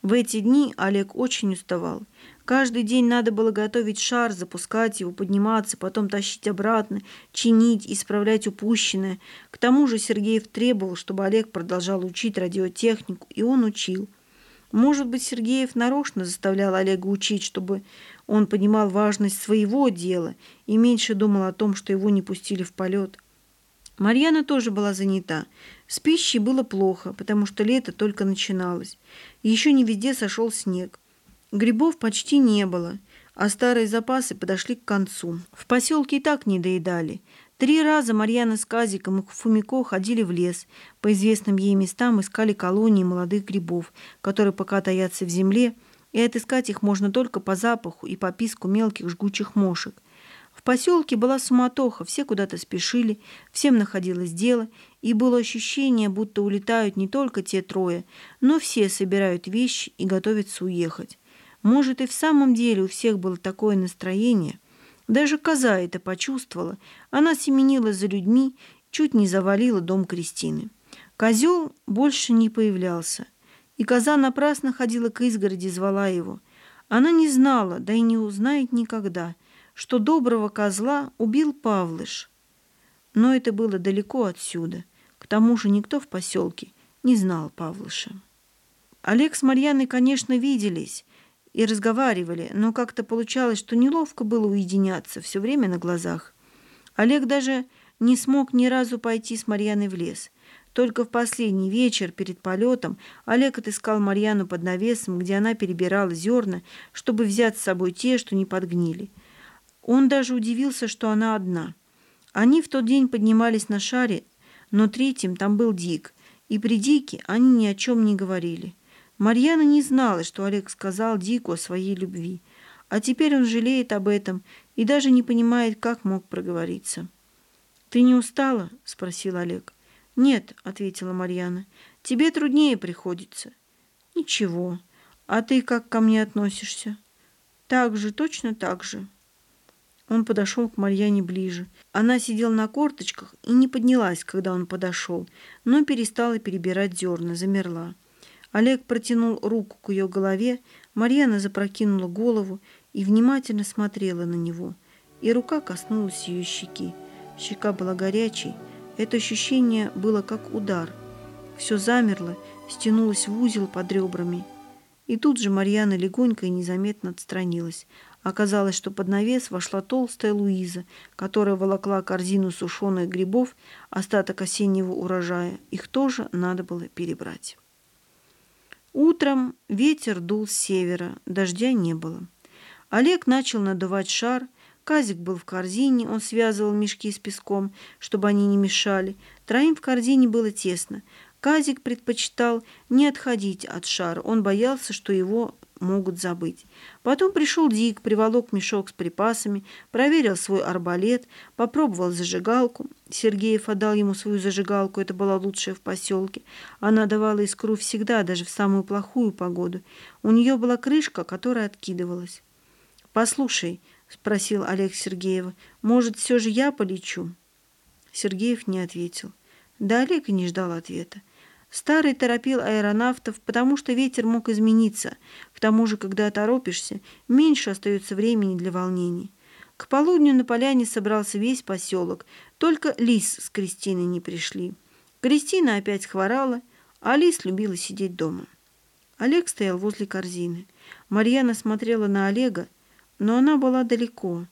В эти дни Олег очень уставал. Каждый день надо было готовить шар, запускать его, подниматься, потом тащить обратно, чинить, исправлять упущенное. К тому же Сергеев требовал, чтобы Олег продолжал учить радиотехнику, и он учил. Может быть, Сергеев нарочно заставлял Олега учить, чтобы он понимал важность своего дела и меньше думал о том, что его не пустили в полет. Марьяна тоже была занята. С пищей было плохо, потому что лето только начиналось. Еще не везде сошел снег. Грибов почти не было, а старые запасы подошли к концу. В поселке и так не доедали. Три раза Марьяна с Казиком и Фумико ходили в лес. По известным ей местам искали колонии молодых грибов, которые пока таятся в земле, и отыскать их можно только по запаху и по писку мелких жгучих мошек. В поселке была суматоха, все куда-то спешили, всем находилось дело, и было ощущение, будто улетают не только те трое, но все собирают вещи и готовятся уехать. Может, и в самом деле у всех было такое настроение. Даже коза это почувствовала. Она семенила за людьми, чуть не завалила дом Кристины. Козел больше не появлялся, и коза напрасно ходила к изгороди, звала его. Она не знала, да и не узнает никогда – что доброго козла убил Павлыш. Но это было далеко отсюда. К тому же никто в поселке не знал Павлыша. Олег с Марьяной, конечно, виделись и разговаривали, но как-то получалось, что неловко было уединяться все время на глазах. Олег даже не смог ни разу пойти с Марьяной в лес. Только в последний вечер перед полетом Олег отыскал Марьяну под навесом, где она перебирала зерна, чтобы взять с собой те, что не подгнили – он даже удивился, что она одна. Они в тот день поднимались на шаре, но третьим там был Дик, и при Дике они ни о чем не говорили. Марьяна не знала, что Олег сказал Дику о своей любви, а теперь он жалеет об этом и даже не понимает, как мог проговориться. «Ты не устала?» – спросил Олег. «Нет», – ответила Марьяна, – «тебе труднее приходится». «Ничего. А ты как ко мне относишься?» «Так же, точно так же». Он подошел к Марьяне ближе. Она сидела на корточках и не поднялась, когда он подошел, но перестала перебирать зерна, замерла. Олег протянул руку к ее голове, Марьяна запрокинула голову и внимательно смотрела на него, и рука коснулась ее щеки. Щека была горячей, это ощущение было как удар. Все замерло, стянулось в узел под ребрами. И тут же Марьяна легонько и незаметно отстранилась, Оказалось, что под навес вошла толстая Луиза, которая волокла корзину сушеных грибов, остаток осеннего урожая. Их тоже надо было перебрать. Утром ветер дул с севера, дождя не было. Олег начал надувать шар, Казик был в корзине, он связывал мешки с песком, чтобы они не мешали. Троим в корзине было тесно. Казик предпочитал не отходить от шара, он боялся, что его могут забыть. Потом пришел Дик, приволок мешок с припасами, проверил свой арбалет, попробовал зажигалку. Сергеев отдал ему свою зажигалку, это была лучшая в поселке. Она давала искру всегда, даже в самую плохую погоду. У нее была крышка, которая откидывалась. «Послушай», — спросил Олег Сергеева, — «может, все же я полечу?» Сергеев не ответил. Да Олег и не ждал ответа. Старый торопил аэронавтов, потому что ветер мог измениться. К тому же, когда торопишься, меньше остается времени для волнений. К полудню на поляне собрался весь поселок, только Лис с Кристиной не пришли. Кристина опять хворала, а Лис любила сидеть дома. Олег стоял возле корзины. Марьяна смотрела на Олега, но она была далеко,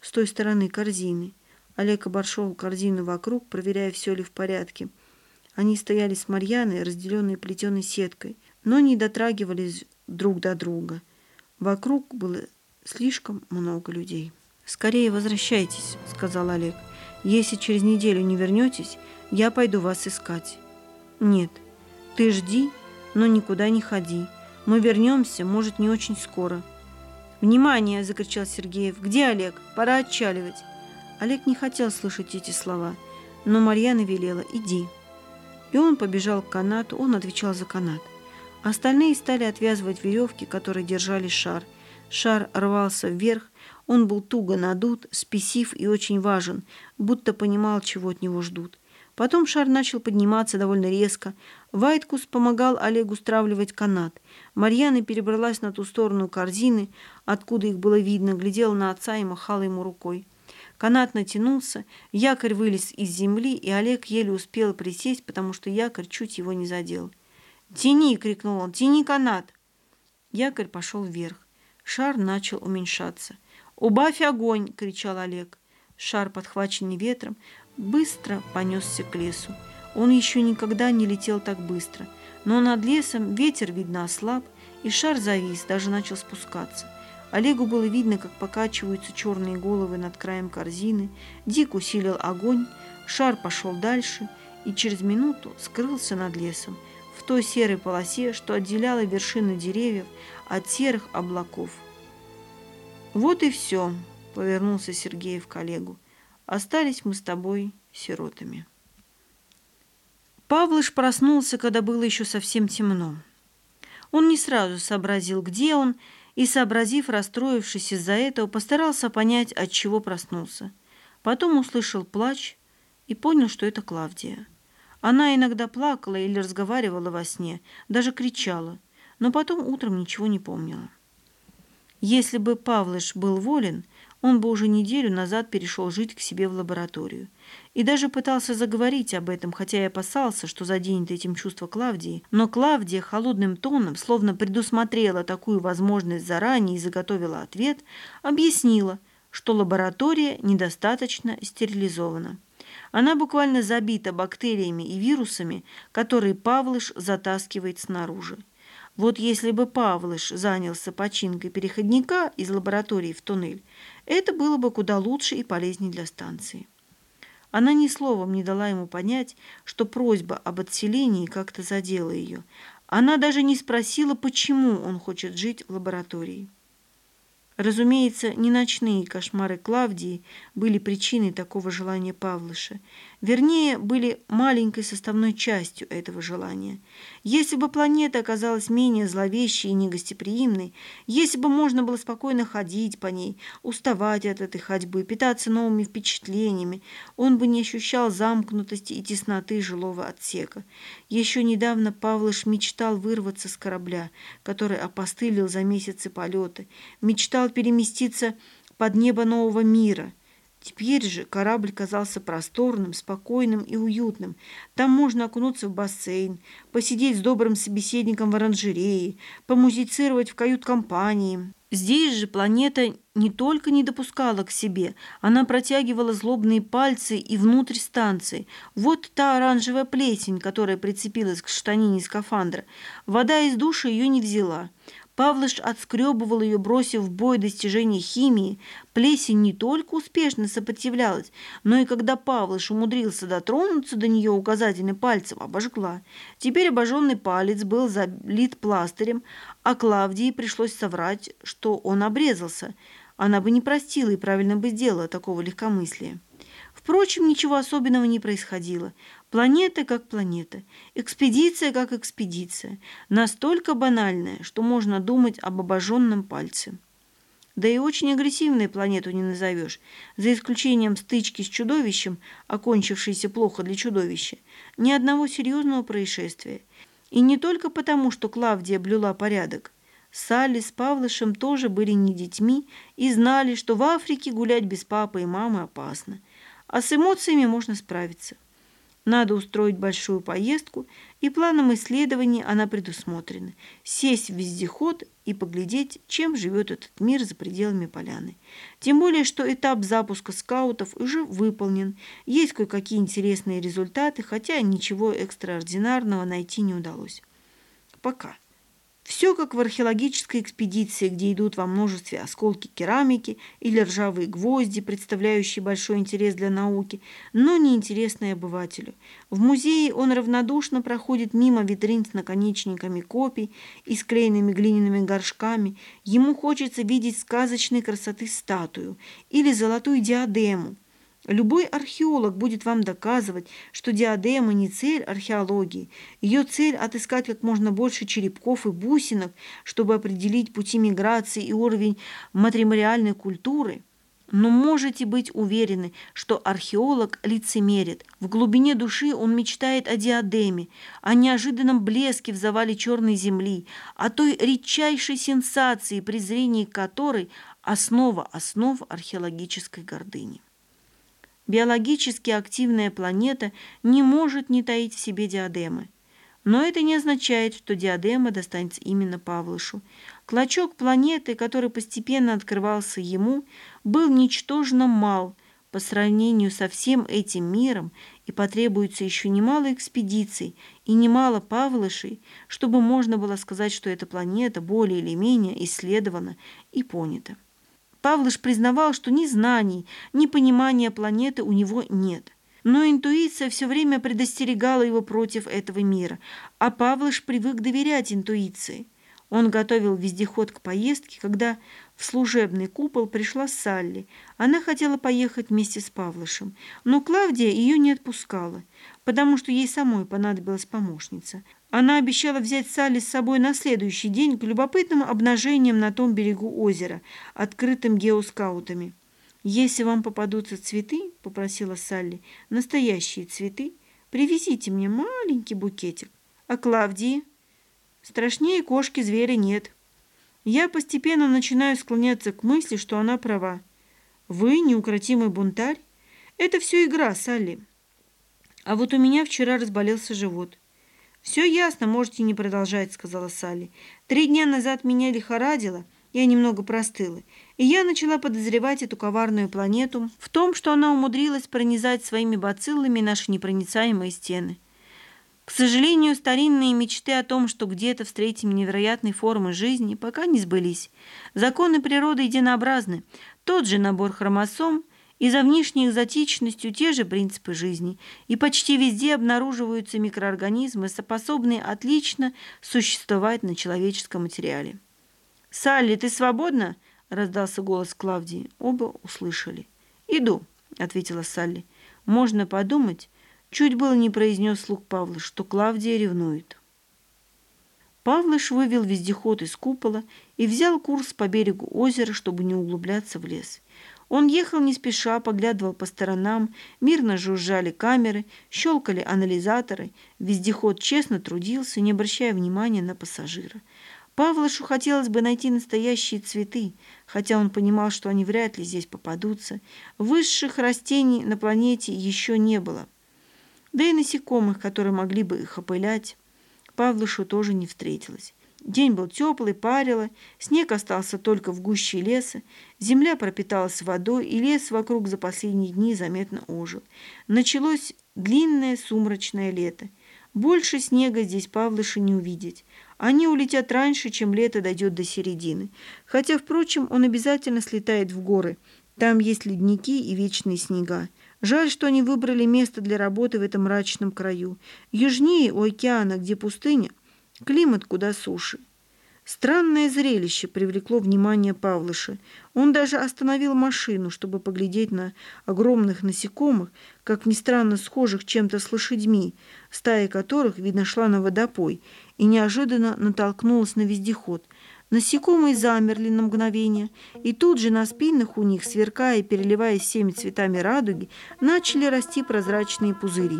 с той стороны корзины. Олег обошел корзину вокруг, проверяя, все ли в порядке – они стояли с Марьяной, разделенной плетеной сеткой, но не дотрагивались друг до друга. Вокруг было слишком много людей. «Скорее возвращайтесь», — сказал Олег. «Если через неделю не вернетесь, я пойду вас искать». «Нет, ты жди, но никуда не ходи. Мы вернемся, может, не очень скоро». «Внимание!» – закричал Сергеев. «Где Олег? Пора отчаливать!» Олег не хотел слышать эти слова, но Марьяна велела «иди». И он побежал к канату, он отвечал за канат. Остальные стали отвязывать веревки, которые держали шар. Шар рвался вверх, он был туго надут, спесив и очень важен, будто понимал, чего от него ждут. Потом шар начал подниматься довольно резко. Вайткус помогал Олегу стравливать канат. Марьяна перебралась на ту сторону корзины, откуда их было видно, глядела на отца и махала ему рукой. Канат натянулся, якорь вылез из земли, и Олег еле успел присесть, потому что якорь чуть его не задел. «Тяни!» — крикнул он. «Тяни канат!» Якорь пошел вверх. Шар начал уменьшаться. «Убавь огонь!» — кричал Олег. Шар, подхваченный ветром, быстро понесся к лесу. Он еще никогда не летел так быстро. Но над лесом ветер, видно, ослаб, и шар завис, даже начал спускаться. Олегу было видно, как покачиваются черные головы над краем корзины. Дик усилил огонь, шар пошел дальше и через минуту скрылся над лесом, в той серой полосе, что отделяла вершины деревьев от серых облаков. «Вот и все», — повернулся Сергеев к коллегу. «Остались мы с тобой сиротами». Павлыш проснулся, когда было еще совсем темно. Он не сразу сообразил, где он, и, сообразив, расстроившись из-за этого, постарался понять, от чего проснулся. Потом услышал плач и понял, что это Клавдия. Она иногда плакала или разговаривала во сне, даже кричала, но потом утром ничего не помнила. Если бы Павлыш был волен, он бы уже неделю назад перешел жить к себе в лабораторию. И даже пытался заговорить об этом, хотя и опасался, что заденет этим чувство Клавдии. Но Клавдия холодным тоном, словно предусмотрела такую возможность заранее и заготовила ответ, объяснила, что лаборатория недостаточно стерилизована. Она буквально забита бактериями и вирусами, которые Павлыш затаскивает снаружи. Вот если бы Павлыш занялся починкой переходника из лаборатории в туннель, это было бы куда лучше и полезнее для станции. Она ни словом не дала ему понять, что просьба об отселении как-то задела ее. Она даже не спросила, почему он хочет жить в лаборатории. Разумеется, не ночные кошмары Клавдии были причиной такого желания Павлыша. Вернее, были маленькой составной частью этого желания. Если бы планета оказалась менее зловещей и негостеприимной, если бы можно было спокойно ходить по ней, уставать от этой ходьбы, питаться новыми впечатлениями, он бы не ощущал замкнутости и тесноты жилого отсека. Еще недавно Павлыш мечтал вырваться с корабля, который опостылил за месяцы полета, мечтал переместиться под небо нового мира – Теперь же корабль казался просторным, спокойным и уютным. Там можно окунуться в бассейн, посидеть с добрым собеседником в оранжерее, помузицировать в кают-компании. Здесь же планета не только не допускала к себе, она протягивала злобные пальцы и внутрь станции. Вот та оранжевая плесень, которая прицепилась к штанине скафандра. Вода из душа ее не взяла. Павлыш отскребывал ее, бросив в бой достижения химии. Плесень не только успешно сопротивлялась, но и когда Павлыш умудрился дотронуться до нее указательным пальцем, обожгла. Теперь обожженный палец был залит пластырем, а Клавдии пришлось соврать, что он обрезался. Она бы не простила и правильно бы сделала такого легкомыслия. Впрочем, ничего особенного не происходило. Планета как планета, экспедиция как экспедиция, настолько банальная, что можно думать об обожженном пальце. Да и очень агрессивной планету не назовешь, за исключением стычки с чудовищем, окончившейся плохо для чудовища, ни одного серьезного происшествия. И не только потому, что Клавдия блюла порядок. Салли с Павлышем тоже были не детьми и знали, что в Африке гулять без папы и мамы опасно. А с эмоциями можно справиться. Надо устроить большую поездку, и планом исследований она предусмотрена. Сесть в вездеход и поглядеть, чем живет этот мир за пределами поляны. Тем более, что этап запуска скаутов уже выполнен. Есть кое-какие интересные результаты, хотя ничего экстраординарного найти не удалось. Пока. Все как в археологической экспедиции, где идут во множестве осколки керамики или ржавые гвозди, представляющие большой интерес для науки, но неинтересные обывателю. В музее он равнодушно проходит мимо витрин с наконечниками копий и склеенными глиняными горшками. Ему хочется видеть сказочной красоты статую или золотую диадему, Любой археолог будет вам доказывать, что диадема не цель археологии. Ее цель – отыскать как можно больше черепков и бусинок, чтобы определить пути миграции и уровень матримориальной культуры. Но можете быть уверены, что археолог лицемерит. В глубине души он мечтает о диадеме, о неожиданном блеске в завале черной земли, о той редчайшей сенсации, презрении которой основа основ археологической гордыни. Биологически активная планета не может не таить в себе диадемы. Но это не означает, что диадема достанется именно Павлышу. Клочок планеты, который постепенно открывался ему, был ничтожно мал по сравнению со всем этим миром, и потребуется еще немало экспедиций и немало Павлышей, чтобы можно было сказать, что эта планета более или менее исследована и понята. Павлыш признавал, что ни знаний, ни понимания планеты у него нет – но интуиция все время предостерегала его против этого мира, а Павлыш привык доверять интуиции. Он готовил вездеход к поездке, когда в служебный купол пришла Салли. Она хотела поехать вместе с Павлышем, но Клавдия ее не отпускала, потому что ей самой понадобилась помощница. Она обещала взять Салли с собой на следующий день к любопытным обнажениям на том берегу озера, открытым геоскаутами. «Если вам попадутся цветы, — попросила Салли, — настоящие цветы, привезите мне маленький букетик. А Клавдии? Страшнее кошки зверя нет. Я постепенно начинаю склоняться к мысли, что она права. Вы неукротимый бунтарь? Это все игра, Салли. А вот у меня вчера разболелся живот. «Все ясно, можете не продолжать», — сказала Салли. «Три дня назад меня лихорадило, я немного простыла, и я начала подозревать эту коварную планету в том, что она умудрилась пронизать своими бациллами наши непроницаемые стены. К сожалению, старинные мечты о том, что где-то встретим невероятные формы жизни, пока не сбылись. Законы природы единообразны. Тот же набор хромосом и за внешней экзотичностью те же принципы жизни. И почти везде обнаруживаются микроорганизмы, способные отлично существовать на человеческом материале. «Салли, ты свободна?» – раздался голос Клавдии. Оба услышали. «Иду», – ответила Салли. «Можно подумать, чуть было не произнес слуг Павла, что Клавдия ревнует». Павлыш вывел вездеход из купола и взял курс по берегу озера, чтобы не углубляться в лес. Он ехал не спеша, поглядывал по сторонам, мирно жужжали камеры, щелкали анализаторы, вездеход честно трудился, не обращая внимания на пассажира. Павлышу хотелось бы найти настоящие цветы, хотя он понимал, что они вряд ли здесь попадутся. Высших растений на планете еще не было. Да и насекомых, которые могли бы их опылять, Павлышу тоже не встретилось. День был теплый, парило, снег остался только в гуще леса, земля пропиталась водой, и лес вокруг за последние дни заметно ожил. Началось длинное сумрачное лето. Больше снега здесь Павлыша не увидеть. Они улетят раньше, чем лето дойдет до середины. Хотя, впрочем, он обязательно слетает в горы. Там есть ледники и вечные снега. Жаль, что они выбрали место для работы в этом мрачном краю. Южнее у океана, где пустыня, климат куда суше. Странное зрелище привлекло внимание Павлыша. Он даже остановил машину, чтобы поглядеть на огромных насекомых, как ни странно схожих чем-то с лошадьми, стая которых, видно, шла на водопой, и неожиданно натолкнулась на вездеход. Насекомые замерли на мгновение, и тут же на спинах у них, сверкая и переливаясь всеми цветами радуги, начали расти прозрачные пузыри.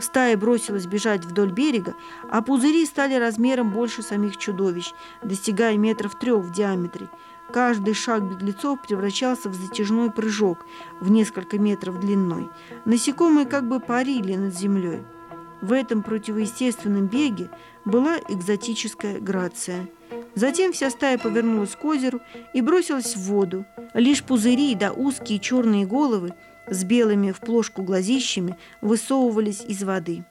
Стая бросилась бежать вдоль берега, а пузыри стали размером больше самих чудовищ, достигая метров трех в диаметре. Каждый шаг беглецов превращался в затяжной прыжок в несколько метров длиной. Насекомые как бы парили над землей. В этом противоестественном беге была экзотическая грация. Затем вся стая повернулась к озеру и бросилась в воду. Лишь пузыри да узкие черные головы – с белыми в плошку глазищами высовывались из воды.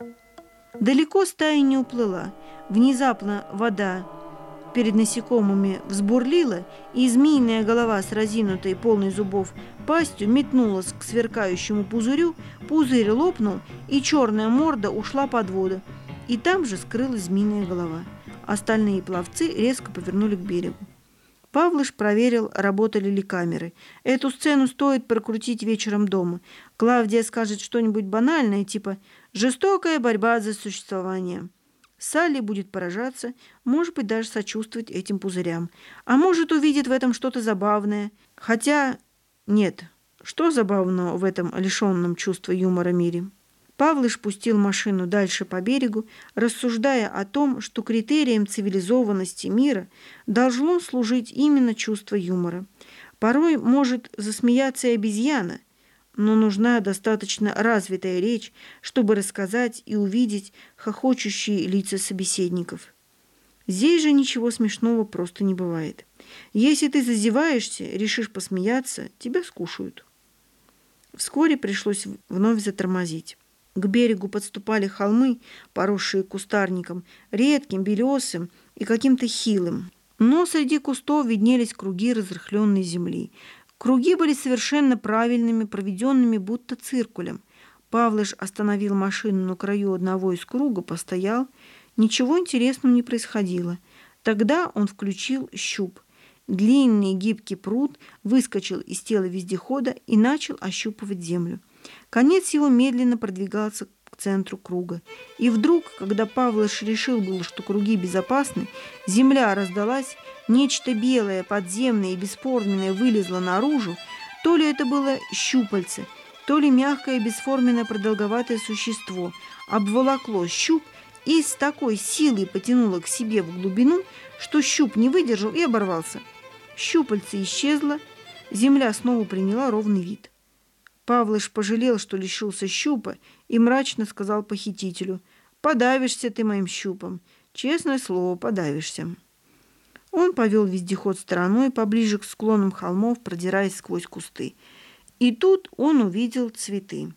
Далеко стая не уплыла. Внезапно вода перед насекомыми взбурлила, и змеиная голова с разинутой полной зубов пастью метнулась к сверкающему пузырю, пузырь лопнул, и черная морда ушла под воду, и там же скрылась змеиная голова. Остальные пловцы резко повернули к берегу. Павлыш проверил, работали ли камеры. Эту сцену стоит прокрутить вечером дома. Клавдия скажет что-нибудь банальное, типа «жестокая борьба за существование». Салли будет поражаться, может быть, даже сочувствовать этим пузырям. А может, увидит в этом что-то забавное. Хотя Нет, что забавного в этом лишенном чувства юмора мире? Павлыш пустил машину дальше по берегу, рассуждая о том, что критерием цивилизованности мира должно служить именно чувство юмора. Порой может засмеяться и обезьяна, но нужна достаточно развитая речь, чтобы рассказать и увидеть хохочущие лица собеседников. Здесь же ничего смешного просто не бывает. Если ты зазеваешься, решишь посмеяться, тебя скушают. Вскоре пришлось вновь затормозить. К берегу подступали холмы, поросшие кустарником, редким, белесым и каким-то хилым. Но среди кустов виднелись круги разрыхленной земли. Круги были совершенно правильными, проведенными будто циркулем. Павлыш остановил машину на краю одного из круга, постоял. Ничего интересного не происходило. Тогда он включил щуп. Длинный гибкий пруд выскочил из тела вездехода и начал ощупывать землю. Конец его медленно продвигался к центру круга. И вдруг, когда Павлыш решил было, что круги безопасны, земля раздалась, нечто белое, подземное и бесформенное вылезло наружу, то ли это было щупальце, то ли мягкое бесформенное продолговатое существо, обволокло щуп и с такой силой потянуло к себе в глубину, что щуп не выдержал и оборвался. Щупальце исчезло, земля снова приняла ровный вид. Павлыш пожалел, что лишился щупа, и мрачно сказал похитителю, «Подавишься ты моим щупом. Честное слово, подавишься». Он повел вездеход стороной поближе к склонам холмов, продираясь сквозь кусты. И тут он увидел цветы.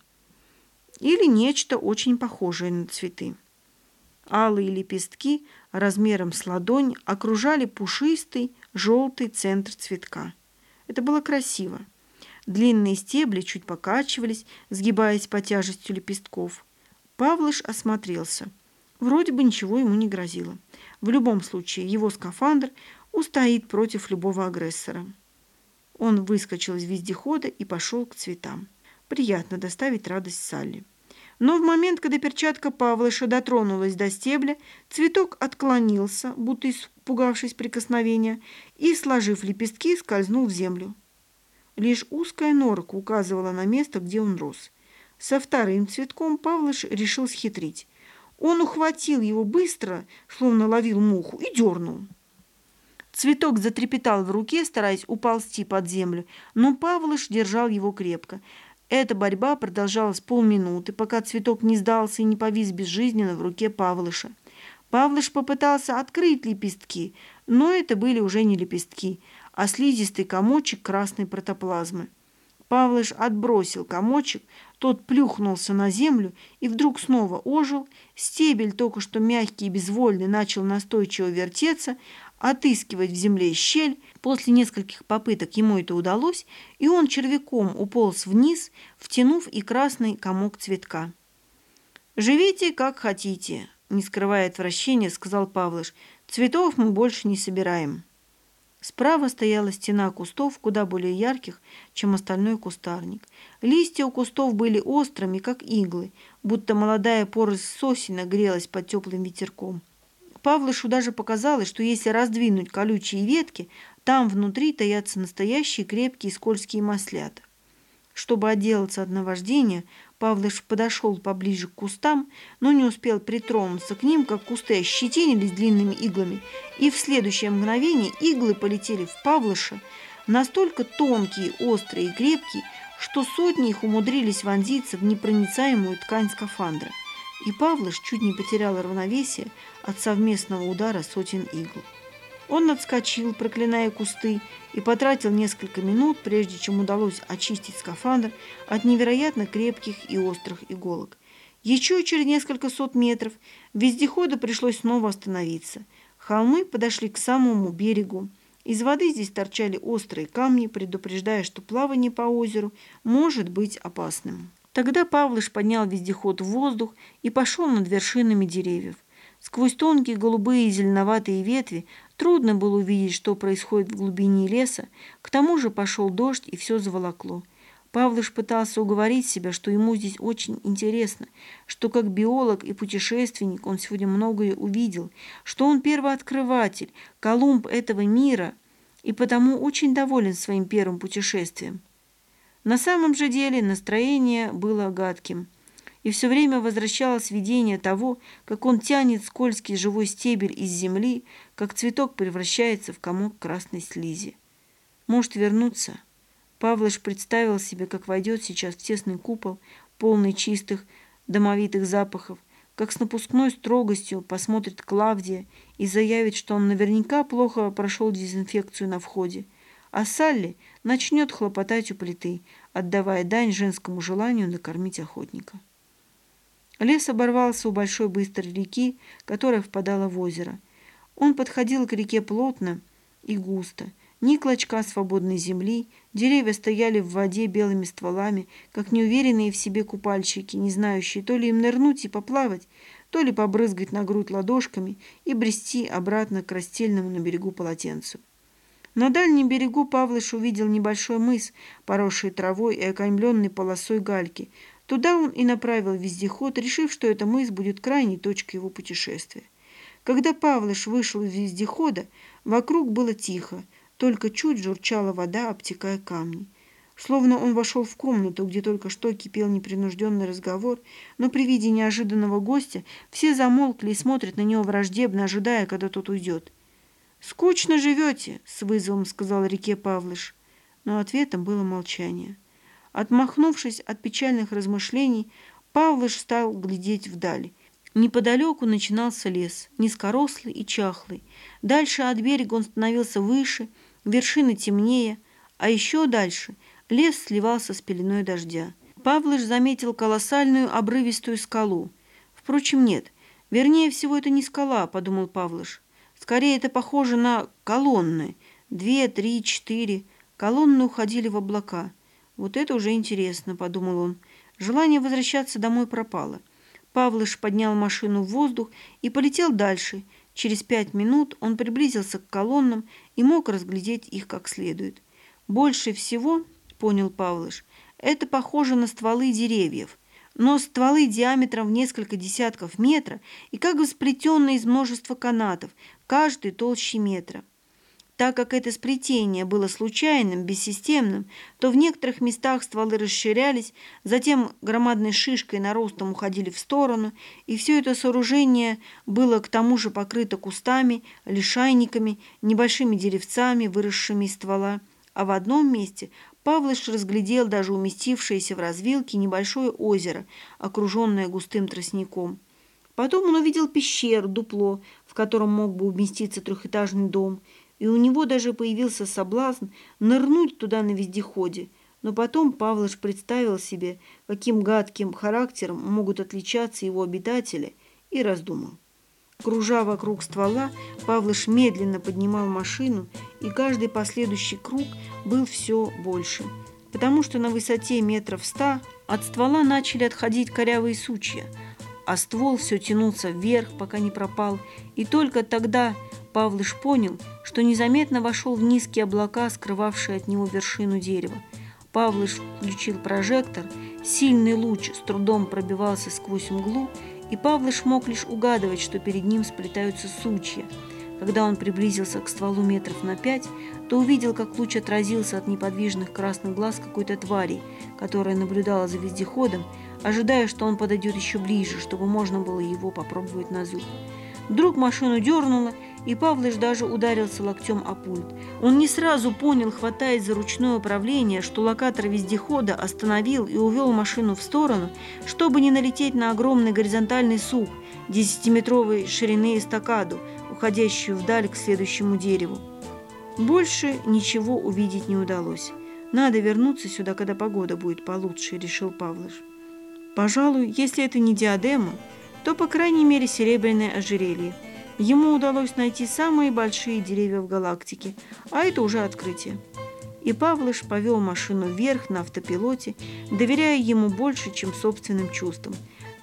Или нечто очень похожее на цветы. Алые лепестки размером с ладонь окружали пушистый желтый центр цветка. Это было красиво. Длинные стебли чуть покачивались, сгибаясь по тяжестью лепестков. Павлыш осмотрелся. Вроде бы ничего ему не грозило. В любом случае, его скафандр устоит против любого агрессора. Он выскочил из вездехода и пошел к цветам. Приятно доставить радость Салли. Но в момент, когда перчатка Павлыша дотронулась до стебля, цветок отклонился, будто испугавшись прикосновения, и, сложив лепестки, скользнул в землю. Лишь узкая норка указывала на место, где он рос. Со вторым цветком Павлыш решил схитрить. Он ухватил его быстро, словно ловил муху, и дернул. Цветок затрепетал в руке, стараясь уползти под землю, но Павлыш держал его крепко. Эта борьба продолжалась полминуты, пока цветок не сдался и не повис безжизненно в руке Павлыша. Павлыш попытался открыть лепестки, но это были уже не лепестки, а слизистый комочек красной протоплазмы. Павлыш отбросил комочек, тот плюхнулся на землю и вдруг снова ожил. Стебель, только что мягкий и безвольный, начал настойчиво вертеться, отыскивать в земле щель. После нескольких попыток ему это удалось, и он червяком уполз вниз, втянув и красный комок цветка. «Живите, как хотите», — не скрывая отвращения, сказал Павлыш. «Цветов мы больше не собираем». Справа стояла стена кустов, куда более ярких, чем остальной кустарник. Листья у кустов были острыми, как иглы, будто молодая поросль сосена грелась под теплым ветерком. Павлышу даже показалось, что если раздвинуть колючие ветки, там внутри таятся настоящие крепкие скользкие маслята. Чтобы отделаться от наваждения, Павлыш подошел поближе к кустам, но не успел притронуться к ним, как кусты ощетинились длинными иглами, и в следующее мгновение иглы полетели в Павлыша, настолько тонкие, острые и крепкие, что сотни их умудрились вонзиться в непроницаемую ткань скафандра. И Павлыш чуть не потерял равновесие от совместного удара сотен игл. Он отскочил, проклиная кусты, и потратил несколько минут, прежде чем удалось очистить скафандр от невероятно крепких и острых иголок. Еще через несколько сот метров вездеходу пришлось снова остановиться. Холмы подошли к самому берегу. Из воды здесь торчали острые камни, предупреждая, что плавание по озеру может быть опасным. Тогда Павлыш поднял вездеход в воздух и пошел над вершинами деревьев. Сквозь тонкие голубые и зеленоватые ветви трудно было увидеть, что происходит в глубине леса. К тому же пошел дождь, и все заволокло. Павлыш пытался уговорить себя, что ему здесь очень интересно, что как биолог и путешественник он сегодня многое увидел, что он первооткрыватель, Колумб этого мира, и потому очень доволен своим первым путешествием. На самом же деле настроение было гадким. И все время возвращалось видение того, как он тянет скользкий живой стебель из земли, как цветок превращается в комок красной слизи. Может вернуться? Павлыш представил себе, как войдет сейчас в тесный купол, полный чистых, домовитых запахов, как с напускной строгостью посмотрит Клавдия и заявит, что он наверняка плохо прошел дезинфекцию на входе, а Салли начнет хлопотать у плиты, отдавая дань женскому желанию накормить охотника. Лес оборвался у большой быстрой реки, которая впадала в озеро. Он подходил к реке плотно и густо – ни клочка свободной земли, деревья стояли в воде белыми стволами, как неуверенные в себе купальщики, не знающие то ли им нырнуть и поплавать, то ли побрызгать на грудь ладошками и брести обратно к растельному на берегу полотенцу. На дальнем берегу Павлыш увидел небольшой мыс, поросший травой и окаймленный полосой гальки. Туда он и направил вездеход, решив, что это мыс будет крайней точкой его путешествия. Когда Павлыш вышел из вездехода, вокруг было тихо, только чуть журчала вода, обтекая камни. Словно он вошел в комнату, где только что кипел непринужденный разговор, но при виде неожиданного гостя все замолкли и смотрят на него враждебно, ожидая, когда тот уйдет. «Скучно живете», — с вызовом сказал реке Павлыш. Но ответом было молчание. Отмахнувшись от печальных размышлений, Павлыш стал глядеть вдаль. Неподалеку начинался лес, низкорослый и чахлый. Дальше от берега он становился выше — вершины темнее, а еще дальше лес сливался с пеленой дождя. Павлыш заметил колоссальную обрывистую скалу. Впрочем, нет. Вернее всего, это не скала, подумал Павлыш. Скорее, это похоже на колонны. Две, три, четыре. Колонны уходили в облака. Вот это уже интересно, подумал он. Желание возвращаться домой пропало. Павлыш поднял машину в воздух и полетел дальше, Через пять минут он приблизился к колоннам и мог разглядеть их как следует. Больше всего, понял Павлыш, это похоже на стволы деревьев, но стволы диаметром в несколько десятков метра и как бы сплетенные из множества канатов, каждый толще метра. Так как это сплетение было случайным, бессистемным, то в некоторых местах стволы расширялись, затем громадной шишкой наростом уходили в сторону, и все это сооружение было к тому же покрыто кустами, лишайниками, небольшими деревцами, выросшими из ствола. А в одном месте Павлыш разглядел даже уместившееся в развилке небольшое озеро, окруженное густым тростником. Потом он увидел пещеру, дупло, в котором мог бы уместиться трехэтажный дом – и у него даже появился соблазн нырнуть туда на вездеходе. Но потом Павлыш представил себе, каким гадким характером могут отличаться его обитатели, и раздумал. Кружа вокруг ствола, Павлыш медленно поднимал машину, и каждый последующий круг был все больше, потому что на высоте метров ста от ствола начали отходить корявые сучья, а ствол все тянулся вверх, пока не пропал, и только тогда Павлыш понял, что незаметно вошел в низкие облака, скрывавшие от него вершину дерева. Павлыш включил прожектор, сильный луч с трудом пробивался сквозь мглу, и Павлыш мог лишь угадывать, что перед ним сплетаются сучья. Когда он приблизился к стволу метров на пять, то увидел, как луч отразился от неподвижных красных глаз какой-то твари, которая наблюдала за вездеходом, ожидая, что он подойдет еще ближе, чтобы можно было его попробовать на зуб. Вдруг машину дернуло, и Павлыш даже ударился локтем о пульт. Он не сразу понял, хватаясь за ручное управление, что локатор вездехода остановил и увел машину в сторону, чтобы не налететь на огромный горизонтальный сук, десятиметровой ширины эстакаду, уходящую вдаль к следующему дереву. Больше ничего увидеть не удалось. «Надо вернуться сюда, когда погода будет получше», — решил Павлыш. «Пожалуй, если это не диадема, то, по крайней мере, серебряное ожерелье. Ему удалось найти самые большие деревья в галактике, а это уже открытие. И Павлыш повел машину вверх на автопилоте, доверяя ему больше, чем собственным чувствам.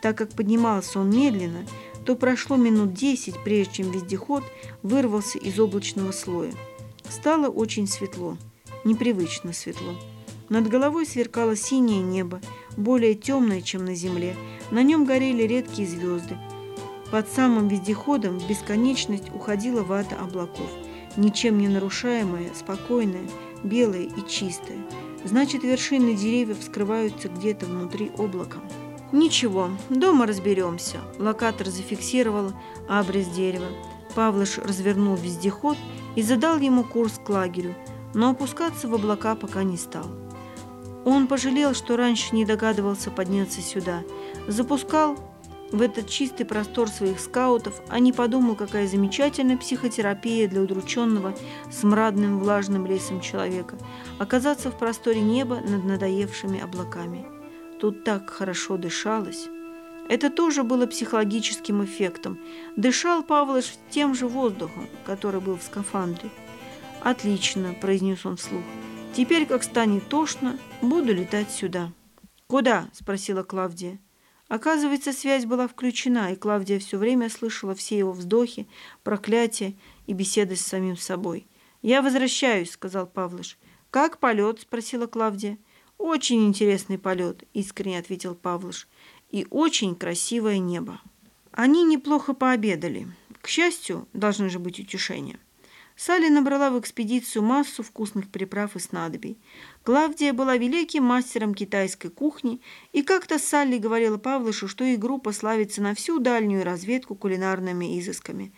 Так как поднимался он медленно, то прошло минут десять, прежде чем вездеход вырвался из облачного слоя. Стало очень светло, непривычно светло. Над головой сверкало синее небо, более темное, чем на земле. На нем горели редкие звезды. Под самым вездеходом в бесконечность уходила вата облаков, ничем не нарушаемая, спокойная, белая и чистая. Значит, вершины деревьев скрываются где-то внутри облака. Ничего, дома разберемся. Локатор зафиксировал абрис дерева. Павлыш развернул вездеход и задал ему курс к лагерю, но опускаться в облака пока не стал. Он пожалел, что раньше не догадывался подняться сюда. Запускал в этот чистый простор своих скаутов, не подумал, какая замечательная психотерапия для удрученного смрадным влажным лесом человека оказаться в просторе неба над надоевшими облаками. Тут так хорошо дышалось. Это тоже было психологическим эффектом. Дышал Павлыш тем же воздухом, который был в скафандре. «Отлично», – произнес он вслух. «Теперь, как станет тошно, буду летать сюда». «Куда?» – спросила Клавдия. Оказывается, связь была включена, и Клавдия все время слышала все его вздохи, проклятия и беседы с самим собой. «Я возвращаюсь», — сказал Павлыш. «Как полет?» — спросила Клавдия. «Очень интересный полет», — искренне ответил Павлыш. «И очень красивое небо». Они неплохо пообедали. К счастью, должны же быть утешения. Салли набрала в экспедицию массу вкусных приправ и снадобий. Клавдия была великим мастером китайской кухни, и как-то Салли говорила Павлышу, что их группа славится на всю дальнюю разведку кулинарными изысками.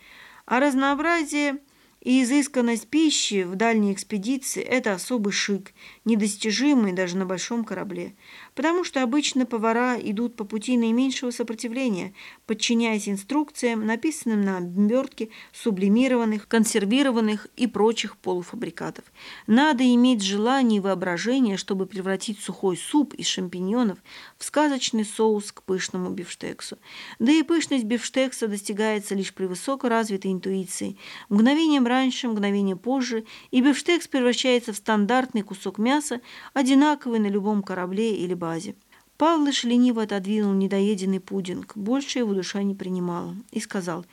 А разнообразие и изысканность пищи в дальней экспедиции – это особый шик, недостижимый даже на большом корабле. Потому что обычно повара идут по пути наименьшего сопротивления, подчиняясь инструкциям, написанным на обертке сублимированных, консервированных и прочих полуфабрикатов. Надо иметь желание и воображение, чтобы превратить сухой суп из шампиньонов в сказочный соус к пышному бифштексу. Да и пышность бифштекса достигается лишь при высокоразвитой интуиции, мгновением раньше, мгновение позже, и бифштекс превращается в стандартный кусок мяса, одинаковый на любом корабле или базе. Павлыш лениво отодвинул недоеденный пудинг, больше его душа не принимала, и сказал,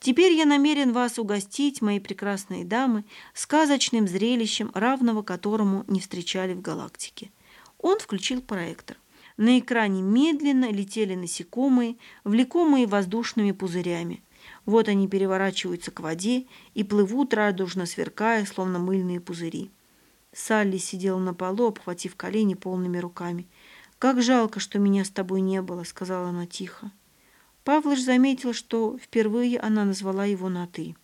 «Теперь я намерен вас угостить, мои прекрасные дамы, сказочным зрелищем, равного которому не встречали в галактике». Он включил проектор. На экране медленно летели насекомые, влекомые воздушными пузырями. Вот они переворачиваются к воде и плывут, радужно сверкая, словно мыльные пузыри. Салли сидела на полу, обхватив колени полными руками. «Как жалко, что меня с тобой не было», — сказала она тихо. Павлыш заметил, что впервые она назвала его на «ты».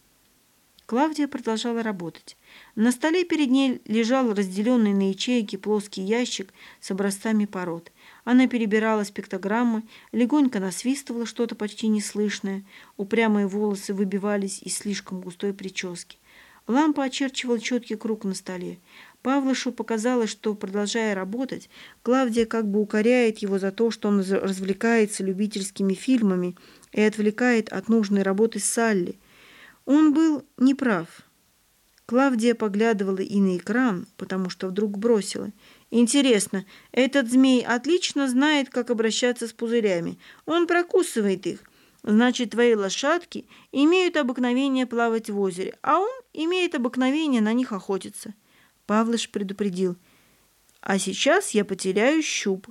Клавдия продолжала работать. На столе перед ней лежал разделенный на ячейки плоский ящик с образцами пород. Она перебирала спектрограммы, легонько насвистывала что-то почти неслышное. Упрямые волосы выбивались из слишком густой прически. Лампа очерчивала четкий круг на столе. Павлышу показалось, что, продолжая работать, Клавдия как бы укоряет его за то, что он развлекается любительскими фильмами и отвлекает от нужной работы Салли. Он был неправ. Клавдия поглядывала и на экран, потому что вдруг бросила – Интересно, этот змей отлично знает, как обращаться с пузырями. Он прокусывает их. Значит, твои лошадки имеют обыкновение плавать в озере, а он имеет обыкновение на них охотиться. Павлыш предупредил. А сейчас я потеряю щуп.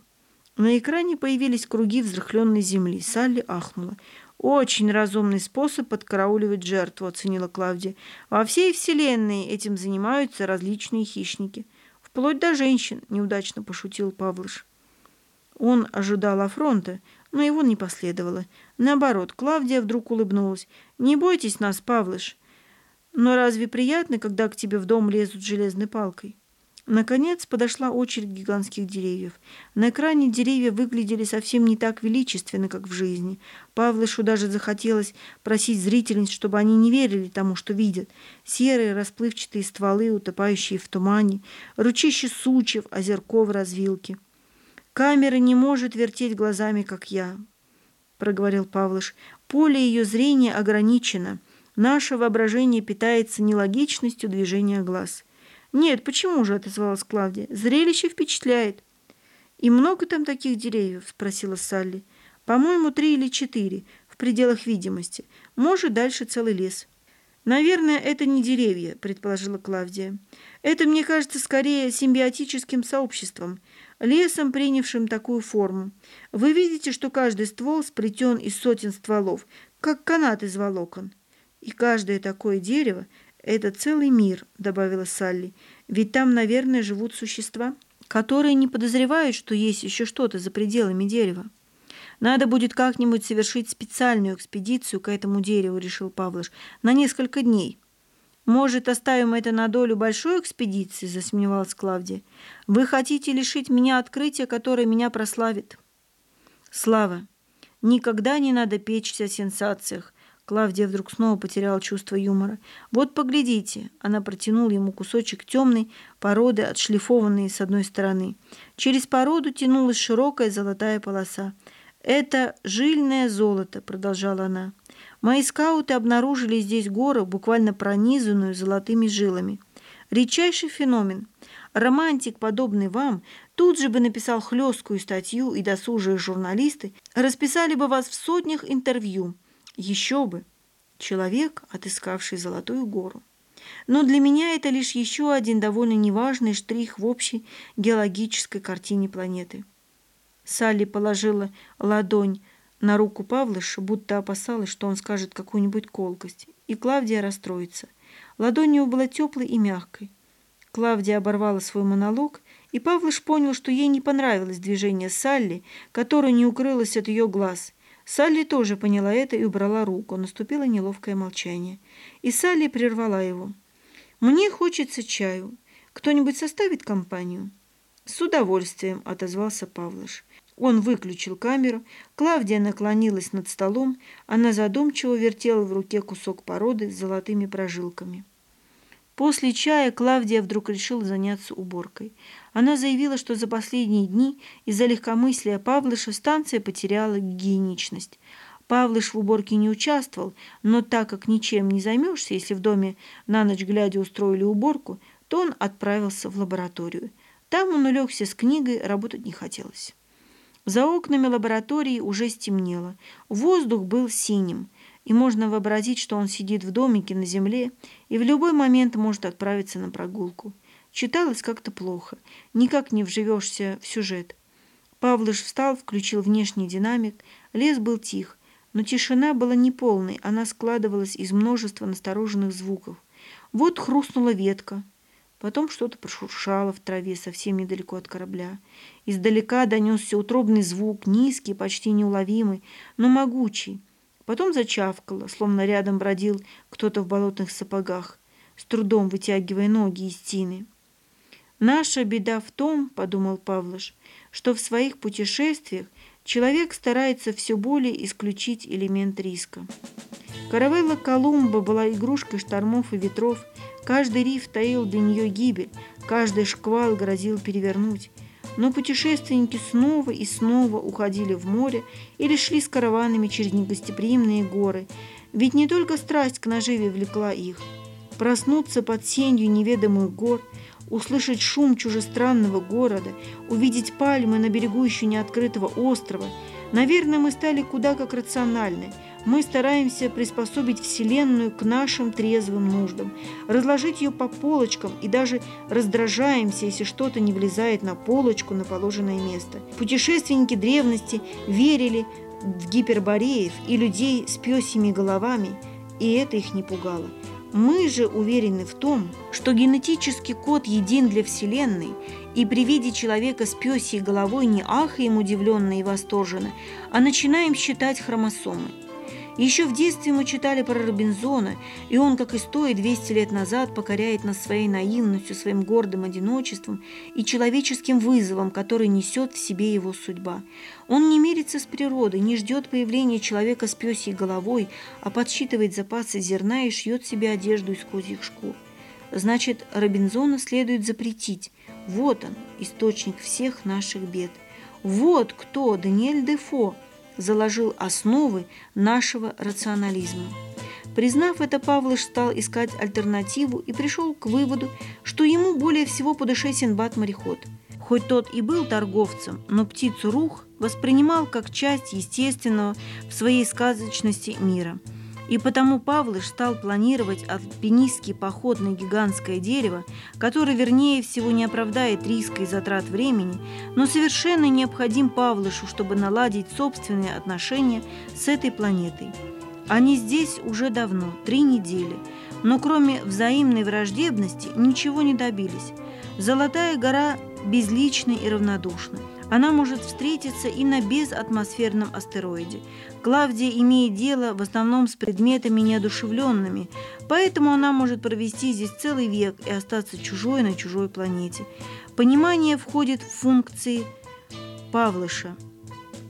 На экране появились круги взрыхленной земли. Салли ахнула. «Очень разумный способ подкарауливать жертву», — оценила Клавдия. «Во всей вселенной этим занимаются различные хищники». Вплоть до женщин, неудачно пошутил Павлыш. Он ожидал афронта, но его не последовало. Наоборот, Клавдия вдруг улыбнулась. «Не бойтесь нас, Павлыш. Но разве приятно, когда к тебе в дом лезут железной палкой?» Наконец подошла очередь гигантских деревьев. На экране деревья выглядели совсем не так величественно, как в жизни. Павлышу даже захотелось просить зрительниц, чтобы они не верили тому, что видят. Серые расплывчатые стволы, утопающие в тумане, ручище сучьев, озерко в развилке. «Камера не может вертеть глазами, как я», — проговорил Павлыш. «Поле ее зрения ограничено. Наше воображение питается нелогичностью движения глаз». «Нет, почему же?» – отозвалась Клавдия. «Зрелище впечатляет». «И много там таких деревьев?» – спросила Салли. «По-моему, три или четыре, в пределах видимости. Может, дальше целый лес». «Наверное, это не деревья», – предположила Клавдия. «Это, мне кажется, скорее симбиотическим сообществом, лесом, принявшим такую форму. Вы видите, что каждый ствол сплетен из сотен стволов, как канат из волокон. И каждое такое дерево – «Это целый мир», — добавила Салли. «Ведь там, наверное, живут существа». которые не подозревают, что есть еще что-то за пределами дерева. Надо будет как-нибудь совершить специальную экспедицию к этому дереву, решил Павлыш, на несколько дней. «Может, оставим это на долю большой экспедиции?» – засмеялась Клавдия. «Вы хотите лишить меня открытия, которое меня прославит?» «Слава, никогда не надо печься о сенсациях. Клавдия вдруг снова потеряла чувство юмора. «Вот поглядите!» Она протянула ему кусочек темной породы, отшлифованной с одной стороны. Через породу тянулась широкая золотая полоса. «Это жильное золото», — продолжала она. «Мои скауты обнаружили здесь гору, буквально пронизанную золотыми жилами. Редчайший феномен. Романтик, подобный вам, тут же бы написал хлесткую статью, и досужие журналисты расписали бы вас в сотнях интервью. Еще бы! Человек, отыскавший Золотую гору. Но для меня это лишь еще один довольно неважный штрих в общей геологической картине планеты. Салли положила ладонь на руку Павлыша, будто опасалась, что он скажет какую-нибудь колкость, и Клавдия расстроится. Ладонь его была теплой и мягкой. Клавдия оборвала свой монолог, и Павлыш понял, что ей не понравилось движение Салли, которое не укрылось от ее глаз – Салли тоже поняла это и убрала руку. Наступило неловкое молчание. И Салли прервала его. «Мне хочется чаю. Кто-нибудь составит компанию?» «С удовольствием», — отозвался Павлыш. Он выключил камеру, Клавдия наклонилась над столом, она задумчиво вертела в руке кусок породы с золотыми прожилками. После чая Клавдия вдруг решила заняться уборкой. Она заявила, что за последние дни из-за легкомыслия Павлыша станция потеряла гигиеничность. Павлыш в уборке не участвовал, но так как ничем не займешься, если в доме на ночь глядя устроили уборку, то он отправился в лабораторию. Там он улегся с книгой, работать не хотелось. За окнами лаборатории уже стемнело. Воздух был синим – и можно вообразить, что он сидит в домике на земле и в любой момент может отправиться на прогулку. Читалось как-то плохо, никак не вживешься в сюжет. Павлыш встал, включил внешний динамик, лес был тих, но тишина была неполной, она складывалась из множества настороженных звуков. Вот хрустнула ветка, потом что-то прошуршало в траве совсем недалеко от корабля. Издалека донесся утробный звук, низкий, почти неуловимый, но могучий. Потом зачавкало, словно рядом бродил кто-то в болотных сапогах, с трудом вытягивая ноги из тины. «Наша беда в том, — подумал Павлыш, — что в своих путешествиях человек старается все более исключить элемент риска. Каравелла Колумба была игрушкой штормов и ветров, каждый риф таил для нее гибель, каждый шквал грозил перевернуть, но путешественники снова и снова уходили в море или шли с караванами через негостеприимные горы, ведь не только страсть к наживе влекла их. Проснуться под сенью неведомых гор, услышать шум чужестранного города, увидеть пальмы на берегу еще не открытого острова. Наверное, мы стали куда как рациональны – мы стараемся приспособить Вселенную к нашим трезвым нуждам, разложить ее по полочкам и даже раздражаемся, если что-то не влезает на полочку на положенное место. Путешественники древности верили в гипербореев и людей с пёсьими головами, и это их не пугало. Мы же уверены в том, что генетический код един для Вселенной, и при виде человека с пёсьей головой не ахаем удивленно и восторженно, а начинаем считать хромосомы. Еще в детстве мы читали про Робинзона, и он, как и сто и двести лет назад, покоряет нас своей наивностью, своим гордым одиночеством и человеческим вызовом, который несет в себе его судьба. Он не мирится с природой, не ждет появления человека с пёсьей головой, а подсчитывает запасы зерна и шьет себе одежду из козьих шкур. Значит, Робинзона следует запретить. Вот он, источник всех наших бед. Вот кто Даниэль Дефо – заложил основы нашего рационализма. Признав это, Павлыш стал искать альтернативу и пришел к выводу, что ему более всего по душе Синбад-мореход. Хоть тот и был торговцем, но птицу рух воспринимал как часть естественного в своей сказочности мира – и потому Павлыш стал планировать альпинистский поход на гигантское дерево, который, вернее всего, не оправдает риска и затрат времени, но совершенно необходим Павлышу, чтобы наладить собственные отношения с этой планетой. Они здесь уже давно, три недели, но кроме взаимной враждебности ничего не добились. Золотая гора безличной и равнодушной. Она может встретиться и на безатмосферном астероиде. Клавдия имеет дело в основном с предметами неодушевленными, поэтому она может провести здесь целый век и остаться чужой на чужой планете. Понимание входит в функции Павлыша,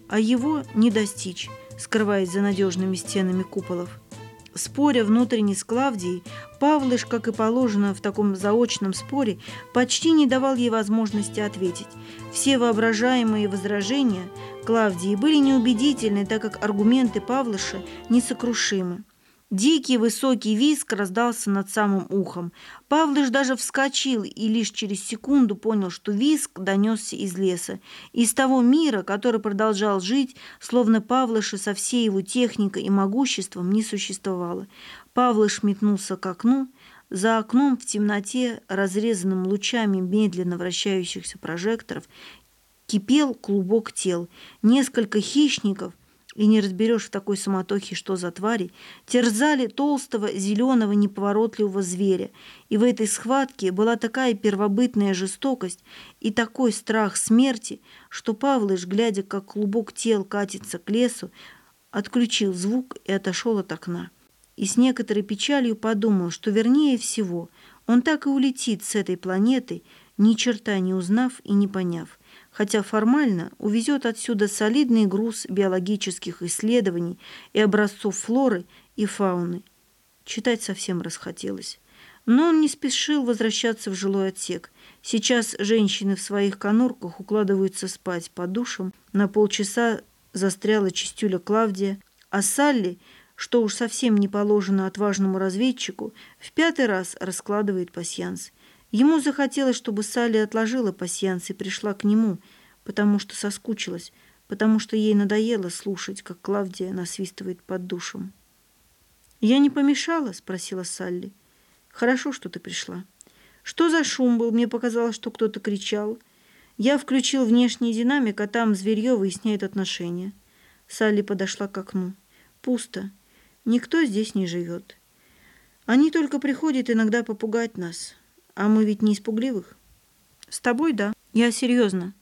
а его не достичь, скрываясь за надежными стенами куполов. Споря внутренне с Клавдией, Павлыш, как и положено в таком заочном споре, почти не давал ей возможности ответить. Все воображаемые возражения Клавдии были неубедительны, так как аргументы Павлыша несокрушимы. Дикий высокий виск раздался над самым ухом. Павлыш даже вскочил и лишь через секунду понял, что виск донесся из леса, из того мира, который продолжал жить, словно Павлыша со всей его техникой и могуществом не существовало. Павлыш метнулся к окну. За окном в темноте, разрезанным лучами медленно вращающихся прожекторов, кипел клубок тел. Несколько хищников и не разберешь в такой суматохе, что за твари, терзали толстого, зеленого, неповоротливого зверя. И в этой схватке была такая первобытная жестокость и такой страх смерти, что Павлыш, глядя, как клубок тел катится к лесу, отключил звук и отошел от окна. И с некоторой печалью подумал, что вернее всего он так и улетит с этой планеты, ни черта не узнав и не поняв хотя формально увезет отсюда солидный груз биологических исследований и образцов флоры и фауны. Читать совсем расхотелось. Но он не спешил возвращаться в жилой отсек. Сейчас женщины в своих конурках укладываются спать под душем. На полчаса застряла чистюля Клавдия, а Салли, что уж совсем не положено отважному разведчику, в пятый раз раскладывает пасьянс – Ему захотелось, чтобы Салли отложила пасьянс и пришла к нему, потому что соскучилась, потому что ей надоело слушать, как Клавдия насвистывает под душем. «Я не помешала?» – спросила Салли. «Хорошо, что ты пришла. Что за шум был? Мне показалось, что кто-то кричал. Я включил внешний динамик, а там зверье выясняет отношения». Салли подошла к окну. «Пусто. Никто здесь не живет. Они только приходят иногда попугать нас. А мы ведь не испугливых? С тобой, да. Я серьезно.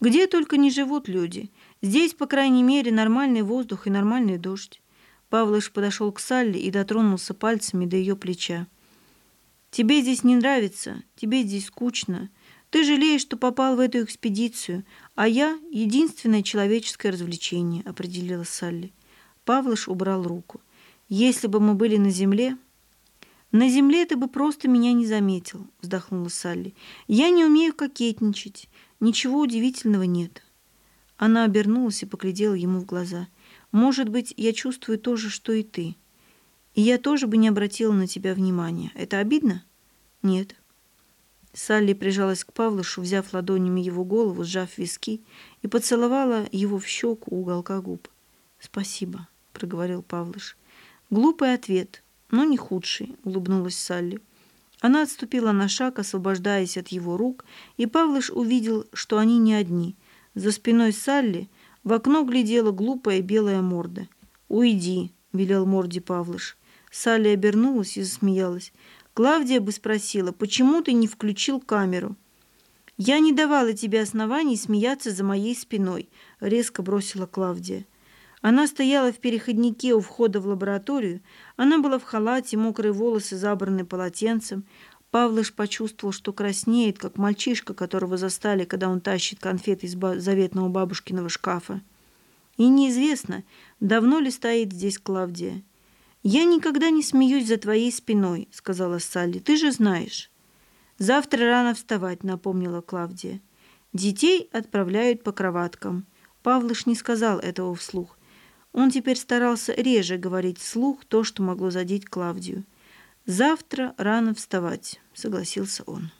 Где только не живут люди. Здесь, по крайней мере, нормальный воздух и нормальный дождь. Павлыш подошел к Салли и дотронулся пальцами до ее плеча. «Тебе здесь не нравится, тебе здесь скучно. Ты жалеешь, что попал в эту экспедицию, а я — единственное человеческое развлечение», — определила Салли. Павлыш убрал руку. «Если бы мы были на земле...» «На земле ты бы просто меня не заметил», — вздохнула Салли. «Я не умею кокетничать. Ничего удивительного нет». Она обернулась и поглядела ему в глаза. «Может быть, я чувствую то же, что и ты. И я тоже бы не обратила на тебя внимания. Это обидно?» «Нет». Салли прижалась к Павлышу, взяв ладонями его голову, сжав виски, и поцеловала его в щеку у уголка губ. «Спасибо», — проговорил Павлыш. «Глупый ответ, но не худший», — улыбнулась Салли. Она отступила на шаг, освобождаясь от его рук, и Павлыш увидел, что они не одни. За спиной Салли в окно глядела глупая белая морда. «Уйди», — велел морде Павлыш. Салли обернулась и засмеялась. Клавдия бы спросила, почему ты не включил камеру? «Я не давала тебе оснований смеяться за моей спиной», — резко бросила Клавдия. Она стояла в переходнике у входа в лабораторию. Она была в халате, мокрые волосы забраны полотенцем. Павлыш почувствовал, что краснеет, как мальчишка, которого застали, когда он тащит конфеты из заветного бабушкиного шкафа. И неизвестно, давно ли стоит здесь Клавдия. «Я никогда не смеюсь за твоей спиной», — сказала Салли. «Ты же знаешь». «Завтра рано вставать», — напомнила Клавдия. «Детей отправляют по кроваткам». Павлыш не сказал этого вслух. Он теперь старался реже говорить вслух то, что могло задеть Клавдию. «Завтра рано вставать», — согласился он.